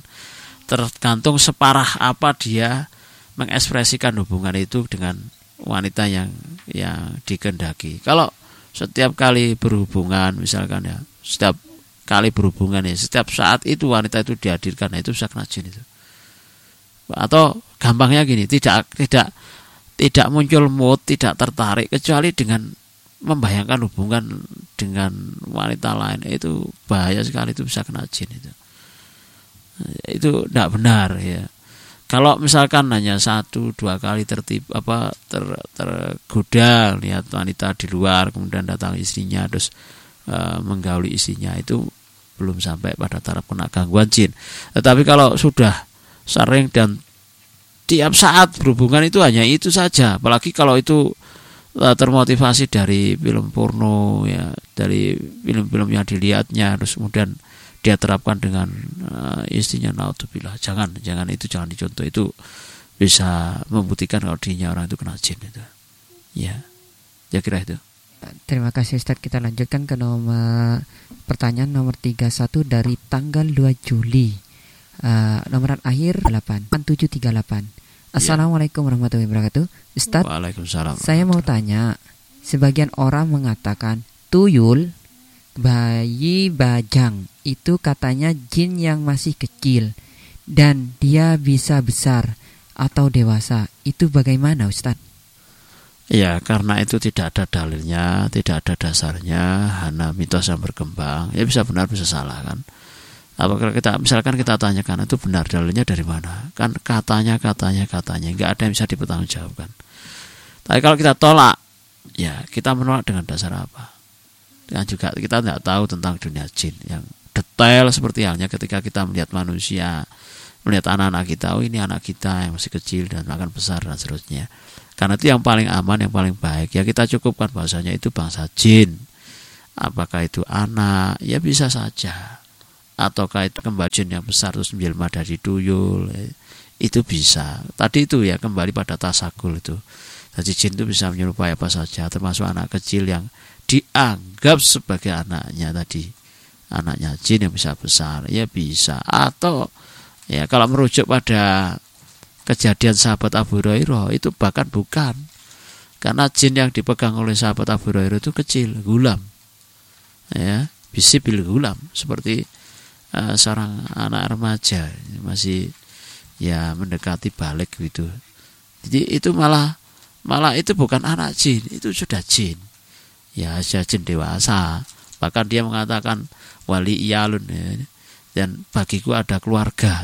Tergantung separah apa dia mengekspresikan hubungan itu dengan wanita yang yang dikendaki. Kalau setiap kali berhubungan misalkan ya, setiap kali berhubungan ya, setiap saat itu wanita itu dihadirkan, nah itu bisa kena jin itu atau gampangnya gini tidak tidak tidak muncul mood tidak tertarik kecuali dengan membayangkan hubungan dengan wanita lain. Itu bahaya sekali itu bisa kena jin itu. Itu tidak benar ya. Kalau misalkan hanya satu dua kali tertib apa ter, tergoda lihat wanita di luar kemudian datang istrinya terus e, menggauli istrinya itu belum sampai pada taraf kena gangguan jin. Tetapi kalau sudah sering dan tiap saat berhubungan itu hanya itu saja. Apalagi kalau itu uh, termotivasi dari film porno ya dari film-film yang dilihatnya terus kemudian dia terapkan dengan uh, istrinya naudzubillah. Jangan jangan itu jangan dicontoh. Itu bisa membuktikan kalau dirinya orang itu kena jin itu. Ya. Ya kira itu. Terima kasih Ustaz. Kita lanjutkan ke nomor pertanyaan nomor 31 dari tanggal 2 Juli uh, Nomoran akhir 8 738 Assalamualaikum warahmatullahi wabarakatuh. Ustaz, Waalaikumsalam. Saya mau tanya, sebagian orang mengatakan tuyul, bayi bajang itu katanya jin yang masih kecil dan dia bisa besar atau dewasa. Itu bagaimana, Ustaz? Ya, karena itu tidak ada dalilnya, tidak ada dasarnya, hanya mitos yang berkembang. Ya bisa benar, bisa salah kan apakah kita misalkan kita tanyakan itu benar dalilnya dari mana? Kan katanya katanya katanya. Nggak ada yang bisa dipertanggungjawabkan. Tapi kalau kita tolak ya kita menolak dengan dasar apa? Yang juga kita tidak tahu tentang dunia jin yang detail seperti halnya ketika kita melihat manusia melihat anak-anak kita oh ini anak kita yang masih kecil dan akan besar dan seterusnya. Karena itu yang paling aman yang paling baik. Ya kita cukupkan bahasanya itu bangsa jin. Apakah itu anak? Ya bisa saja ataukah itu kembali jin yang besar terus menjelma dari tuyul. Itu bisa. Tadi itu ya kembali pada tasakul itu. Jadi jin itu bisa menyerupai apa saja termasuk anak kecil yang dianggap sebagai anaknya tadi. Anaknya jin yang bisa besar. Ya bisa. Atau ya kalau merujuk pada kejadian sahabat Abu Hurairah itu bahkan bukan. Karena jin yang dipegang oleh sahabat Abu Hurairah itu kecil gulam. Ya bisibil gulam seperti uh, seorang anak remaja masih ya mendekati balik gitu. Jadi itu malah malah itu bukan anak jin itu sudah jin. Ya jin dewasa. Bahkan dia mengatakan wali iyalun ya. dan bagiku ada keluarga.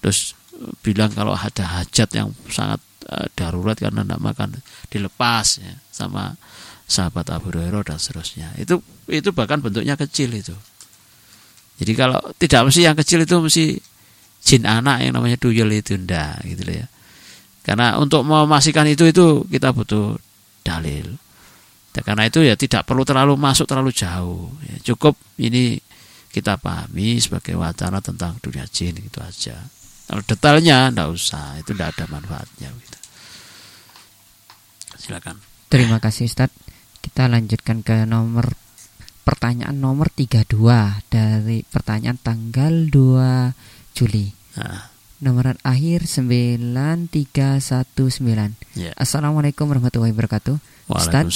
Terus bilang kalau ada hajat yang sangat uh, darurat karena tidak makan dilepas ya, sama sahabat Abu Hurairah dan seterusnya. Itu itu bahkan bentuknya kecil itu jadi kalau tidak mesti yang kecil itu mesti jin anak yang namanya tuyul itu ndak gitu ya karena untuk memastikan itu itu kita butuh dalil dan karena itu ya tidak perlu terlalu masuk terlalu jauh. Ya, cukup ini kita pahami sebagai wacana tentang dunia jin itu aja. Kalau detailnya tidak usah, itu tidak ada manfaatnya. Gitu. Silakan. Terima kasih Ustadz. Kita lanjutkan ke nomor pertanyaan nomor 32 dari pertanyaan tanggal 2 Juli. Nah. Nomor akhir 9319. Yeah. Assalamualaikum warahmatullahi wabarakatuh. Ustaz,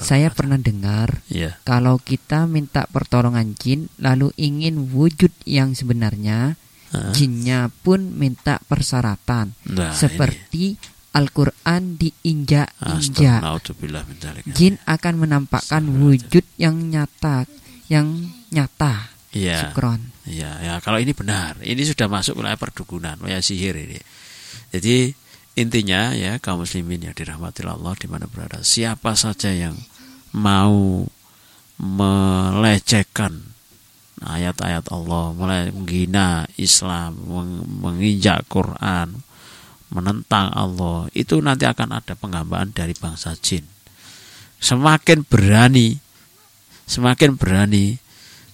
saya pernah dengar yeah. kalau kita minta pertolongan jin lalu ingin wujud yang sebenarnya, uh. jinnya pun minta persyaratan nah, seperti Al-Quran diinjak-injak. Jin akan menampakkan wujud yang nyata, yang nyata. Ya. Ya, ya. Kalau ini benar, ini sudah masuk wilayah perdukunan, wilayah sihir ini. Jadi intinya ya kaum muslimin yang dirahmati Allah di mana berada siapa saja yang mau melecehkan ayat-ayat Allah mulai menghina Islam menginjak Quran menentang Allah itu nanti akan ada penghambaan dari bangsa jin semakin berani semakin berani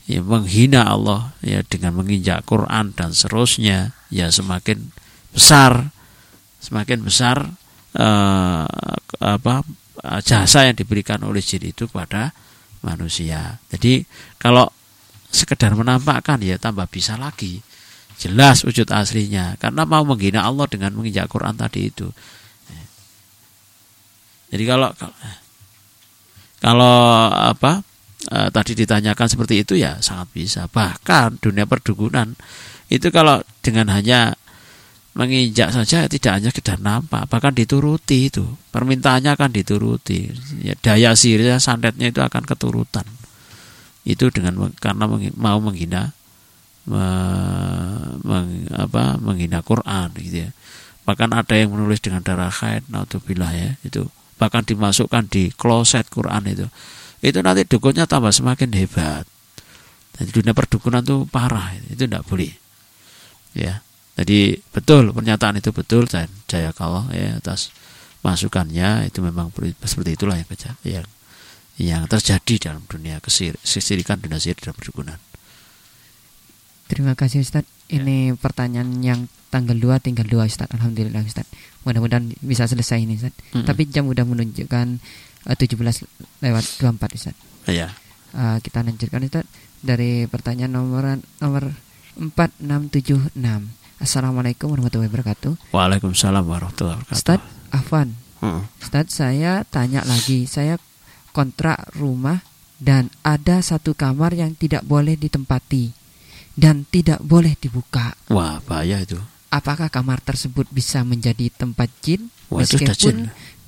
ya menghina Allah ya dengan menginjak Quran dan seterusnya ya semakin besar semakin besar eh, apa jasa yang diberikan oleh jin itu kepada manusia. Jadi kalau sekedar menampakkan ya tambah bisa lagi jelas wujud aslinya karena mau menghina Allah dengan menginjak Quran tadi itu. Jadi kalau kalau apa eh, tadi ditanyakan seperti itu ya sangat bisa. Bahkan dunia perdukunan itu kalau dengan hanya menginjak saja tidak hanya sekedar nampak bahkan dituruti itu permintaannya akan dituruti ya, daya sirnya santetnya itu akan keturutan itu dengan karena mau menghina me, meng, apa menghina Quran gitu ya. Bahkan ada yang menulis dengan darah haid naudzubillah ya itu. Bahkan dimasukkan di kloset Quran itu. Itu nanti dukunnya tambah semakin hebat. Dan dunia perdukunan itu parah itu tidak boleh. Ya jadi betul pernyataan itu betul dan jaya kalau ya atas masukannya itu memang seperti itulah yang yang yang terjadi dalam dunia kesir, kesirikan dunia sihir dan perdukunan. Terima kasih Ustaz. Ya. Ini pertanyaan yang tanggal 2 tinggal 2 Ustaz. Alhamdulillah Ustaz. Mudah-mudahan bisa selesai ini Ustaz. Mm -hmm. Tapi jam udah menunjukkan uh, 17 lewat 24 Ustaz. Iya. Uh, kita lanjutkan Ustaz dari pertanyaan nomor nomor 4676. Assalamualaikum warahmatullahi wabarakatuh. Waalaikumsalam warahmatullahi wabarakatuh. Ustaz Afwan. Hmm. Ustaz saya tanya lagi, saya kontrak rumah dan ada satu kamar yang tidak boleh ditempati dan tidak boleh dibuka. Wah, bahaya itu. Apakah kamar tersebut bisa menjadi tempat jin? Wah, Meskipun jin.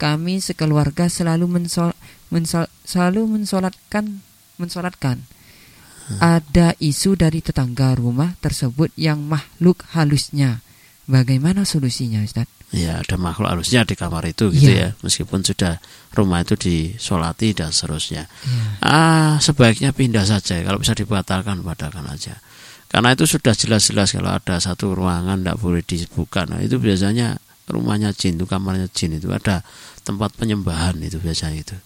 kami sekeluarga selalu mensol, mensol, selalu mensolatkan mensolatkan ada isu dari tetangga rumah tersebut yang makhluk halusnya Bagaimana solusinya Ustaz? Ya ada makhluk halusnya di kamar itu gitu ya, ya. Meskipun sudah rumah itu disolati dan seterusnya ya. ah, Sebaiknya pindah saja Kalau bisa dibatalkan, batalkan aja Karena itu sudah jelas-jelas Kalau ada satu ruangan tidak boleh dibuka Nah itu biasanya rumahnya jin itu kamarnya jin itu. Ada tempat penyembahan itu biasanya itu.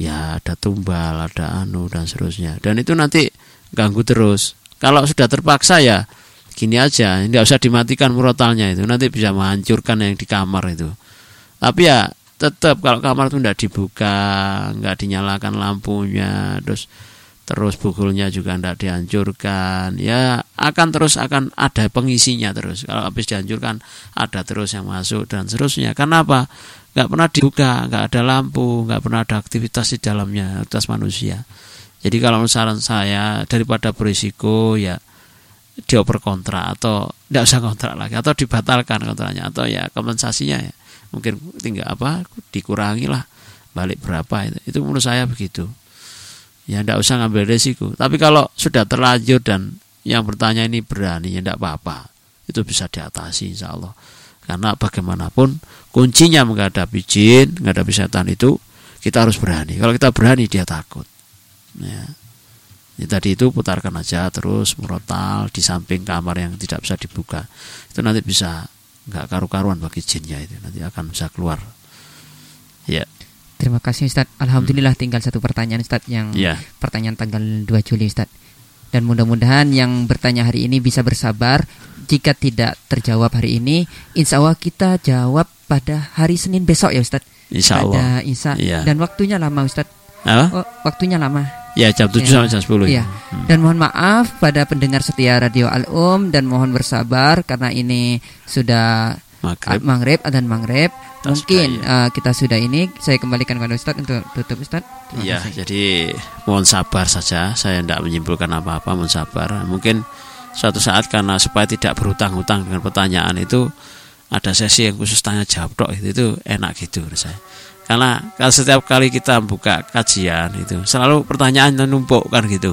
Ya ada tumbal, ada anu dan seterusnya. Dan itu nanti ganggu terus. Kalau sudah terpaksa ya gini aja. Tidak usah dimatikan murotalnya itu. Nanti bisa menghancurkan yang di kamar itu. Tapi ya tetap kalau kamar itu tidak dibuka nggak dinyalakan lampunya terus terus bukulnya juga tidak dihancurkan ya akan terus akan ada pengisinya terus. Kalau habis dihancurkan ada terus yang masuk dan seterusnya. Karena apa? Nggak pernah dibuka nggak ada lampu nggak pernah ada aktivitas di dalamnya aktivitas manusia. Jadi kalau saran saya daripada berisiko ya dioper kontrak atau tidak usah kontrak lagi atau dibatalkan kontraknya atau ya kompensasinya ya. Mungkin tinggal apa dikurangi lah balik berapa itu. Itu menurut saya begitu ya tidak usah ngambil resiko. Tapi kalau sudah terlanjur dan yang bertanya ini berani ya tidak apa-apa. Itu bisa diatasi insya Allah. Karena bagaimanapun kuncinya menghadapi jin menghadapi setan itu kita harus berani. Kalau kita berani dia takut. Ya. Ya, tadi itu putarkan aja terus merotal di samping kamar yang tidak bisa dibuka. Itu nanti bisa nggak karu-karuan bagi jinnya itu. Nanti akan bisa keluar. Ya. Terima kasih Ustaz. Alhamdulillah hmm. tinggal satu pertanyaan Ustaz yang ya. pertanyaan tanggal 2 Juli Ustaz. Dan mudah-mudahan yang bertanya hari ini bisa bersabar. Jika tidak terjawab hari ini, insya Allah kita jawab pada hari Senin besok ya Ustaz. Insya Allah. Pada Insya. Ya. Dan waktunya lama Ustaz. Apa? Oh, waktunya lama. Ya jam 7 ya. sampai jam 10 ya. ya. Hmm. Dan mohon maaf pada pendengar setia Radio Al-Um dan mohon bersabar karena ini sudah maghrib, uh, maghrib dan maghrib. Mungkin uh, kita sudah ini saya kembalikan kepada Ustaz untuk tutup Ustaz. Iya, jadi mohon sabar saja. Saya tidak menyimpulkan apa-apa, mohon sabar. Mungkin suatu saat karena supaya tidak berhutang-hutang dengan pertanyaan itu ada sesi yang khusus tanya jawab dok itu, itu enak gitu menurut saya karena kalau setiap kali kita buka kajian itu selalu pertanyaan numpuk kan gitu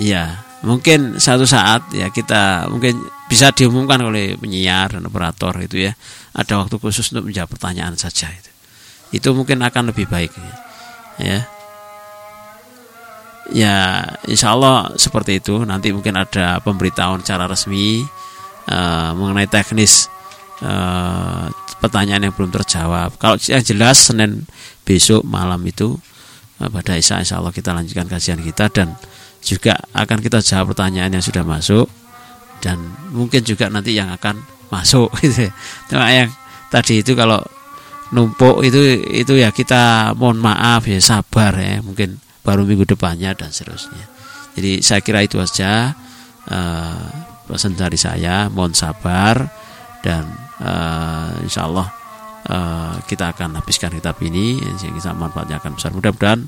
iya mungkin satu saat ya kita mungkin bisa diumumkan oleh penyiar dan operator itu ya. Ada waktu khusus untuk menjawab pertanyaan saja itu. Itu mungkin akan lebih baik ya. Ya. Insya Allah seperti itu. Nanti mungkin ada pemberitahuan secara resmi uh, mengenai teknis uh, pertanyaan yang belum terjawab. Kalau yang jelas Senin besok malam itu eh, pada Isa insya Allah kita lanjutkan kajian kita dan juga akan kita jawab pertanyaan yang sudah masuk dan mungkin juga nanti yang akan masuk gitu. Cuma yang tadi itu kalau numpuk itu itu ya kita mohon maaf ya sabar ya mungkin baru minggu depannya dan seterusnya. Jadi saya kira itu saja uh, pesan dari saya mohon sabar dan uh, insya Allah uh, kita akan habiskan kitab ini yang kita manfaatnya akan besar mudah-mudahan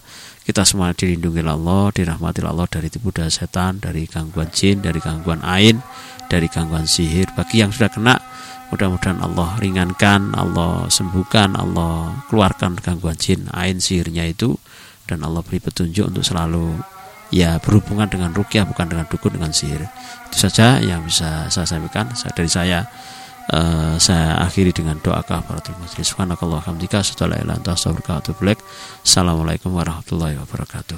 kita semua dilindungi Allah dirahmati Allah dari tipu daya setan dari gangguan jin dari gangguan ain dari gangguan sihir. Bagi yang sudah kena mudah-mudahan Allah ringankan Allah sembuhkan Allah keluarkan gangguan jin ain sihirnya itu. Dan Allah beri petunjuk untuk selalu ya berhubungan dengan rukyah bukan dengan dukun dengan sihir. Itu saja yang bisa saya sampaikan. Dari saya Uh, saya akhiri dengan doa kafaratul majlis. Subhanakallah hamdika Assalamualaikum warahmatullahi wabarakatuh.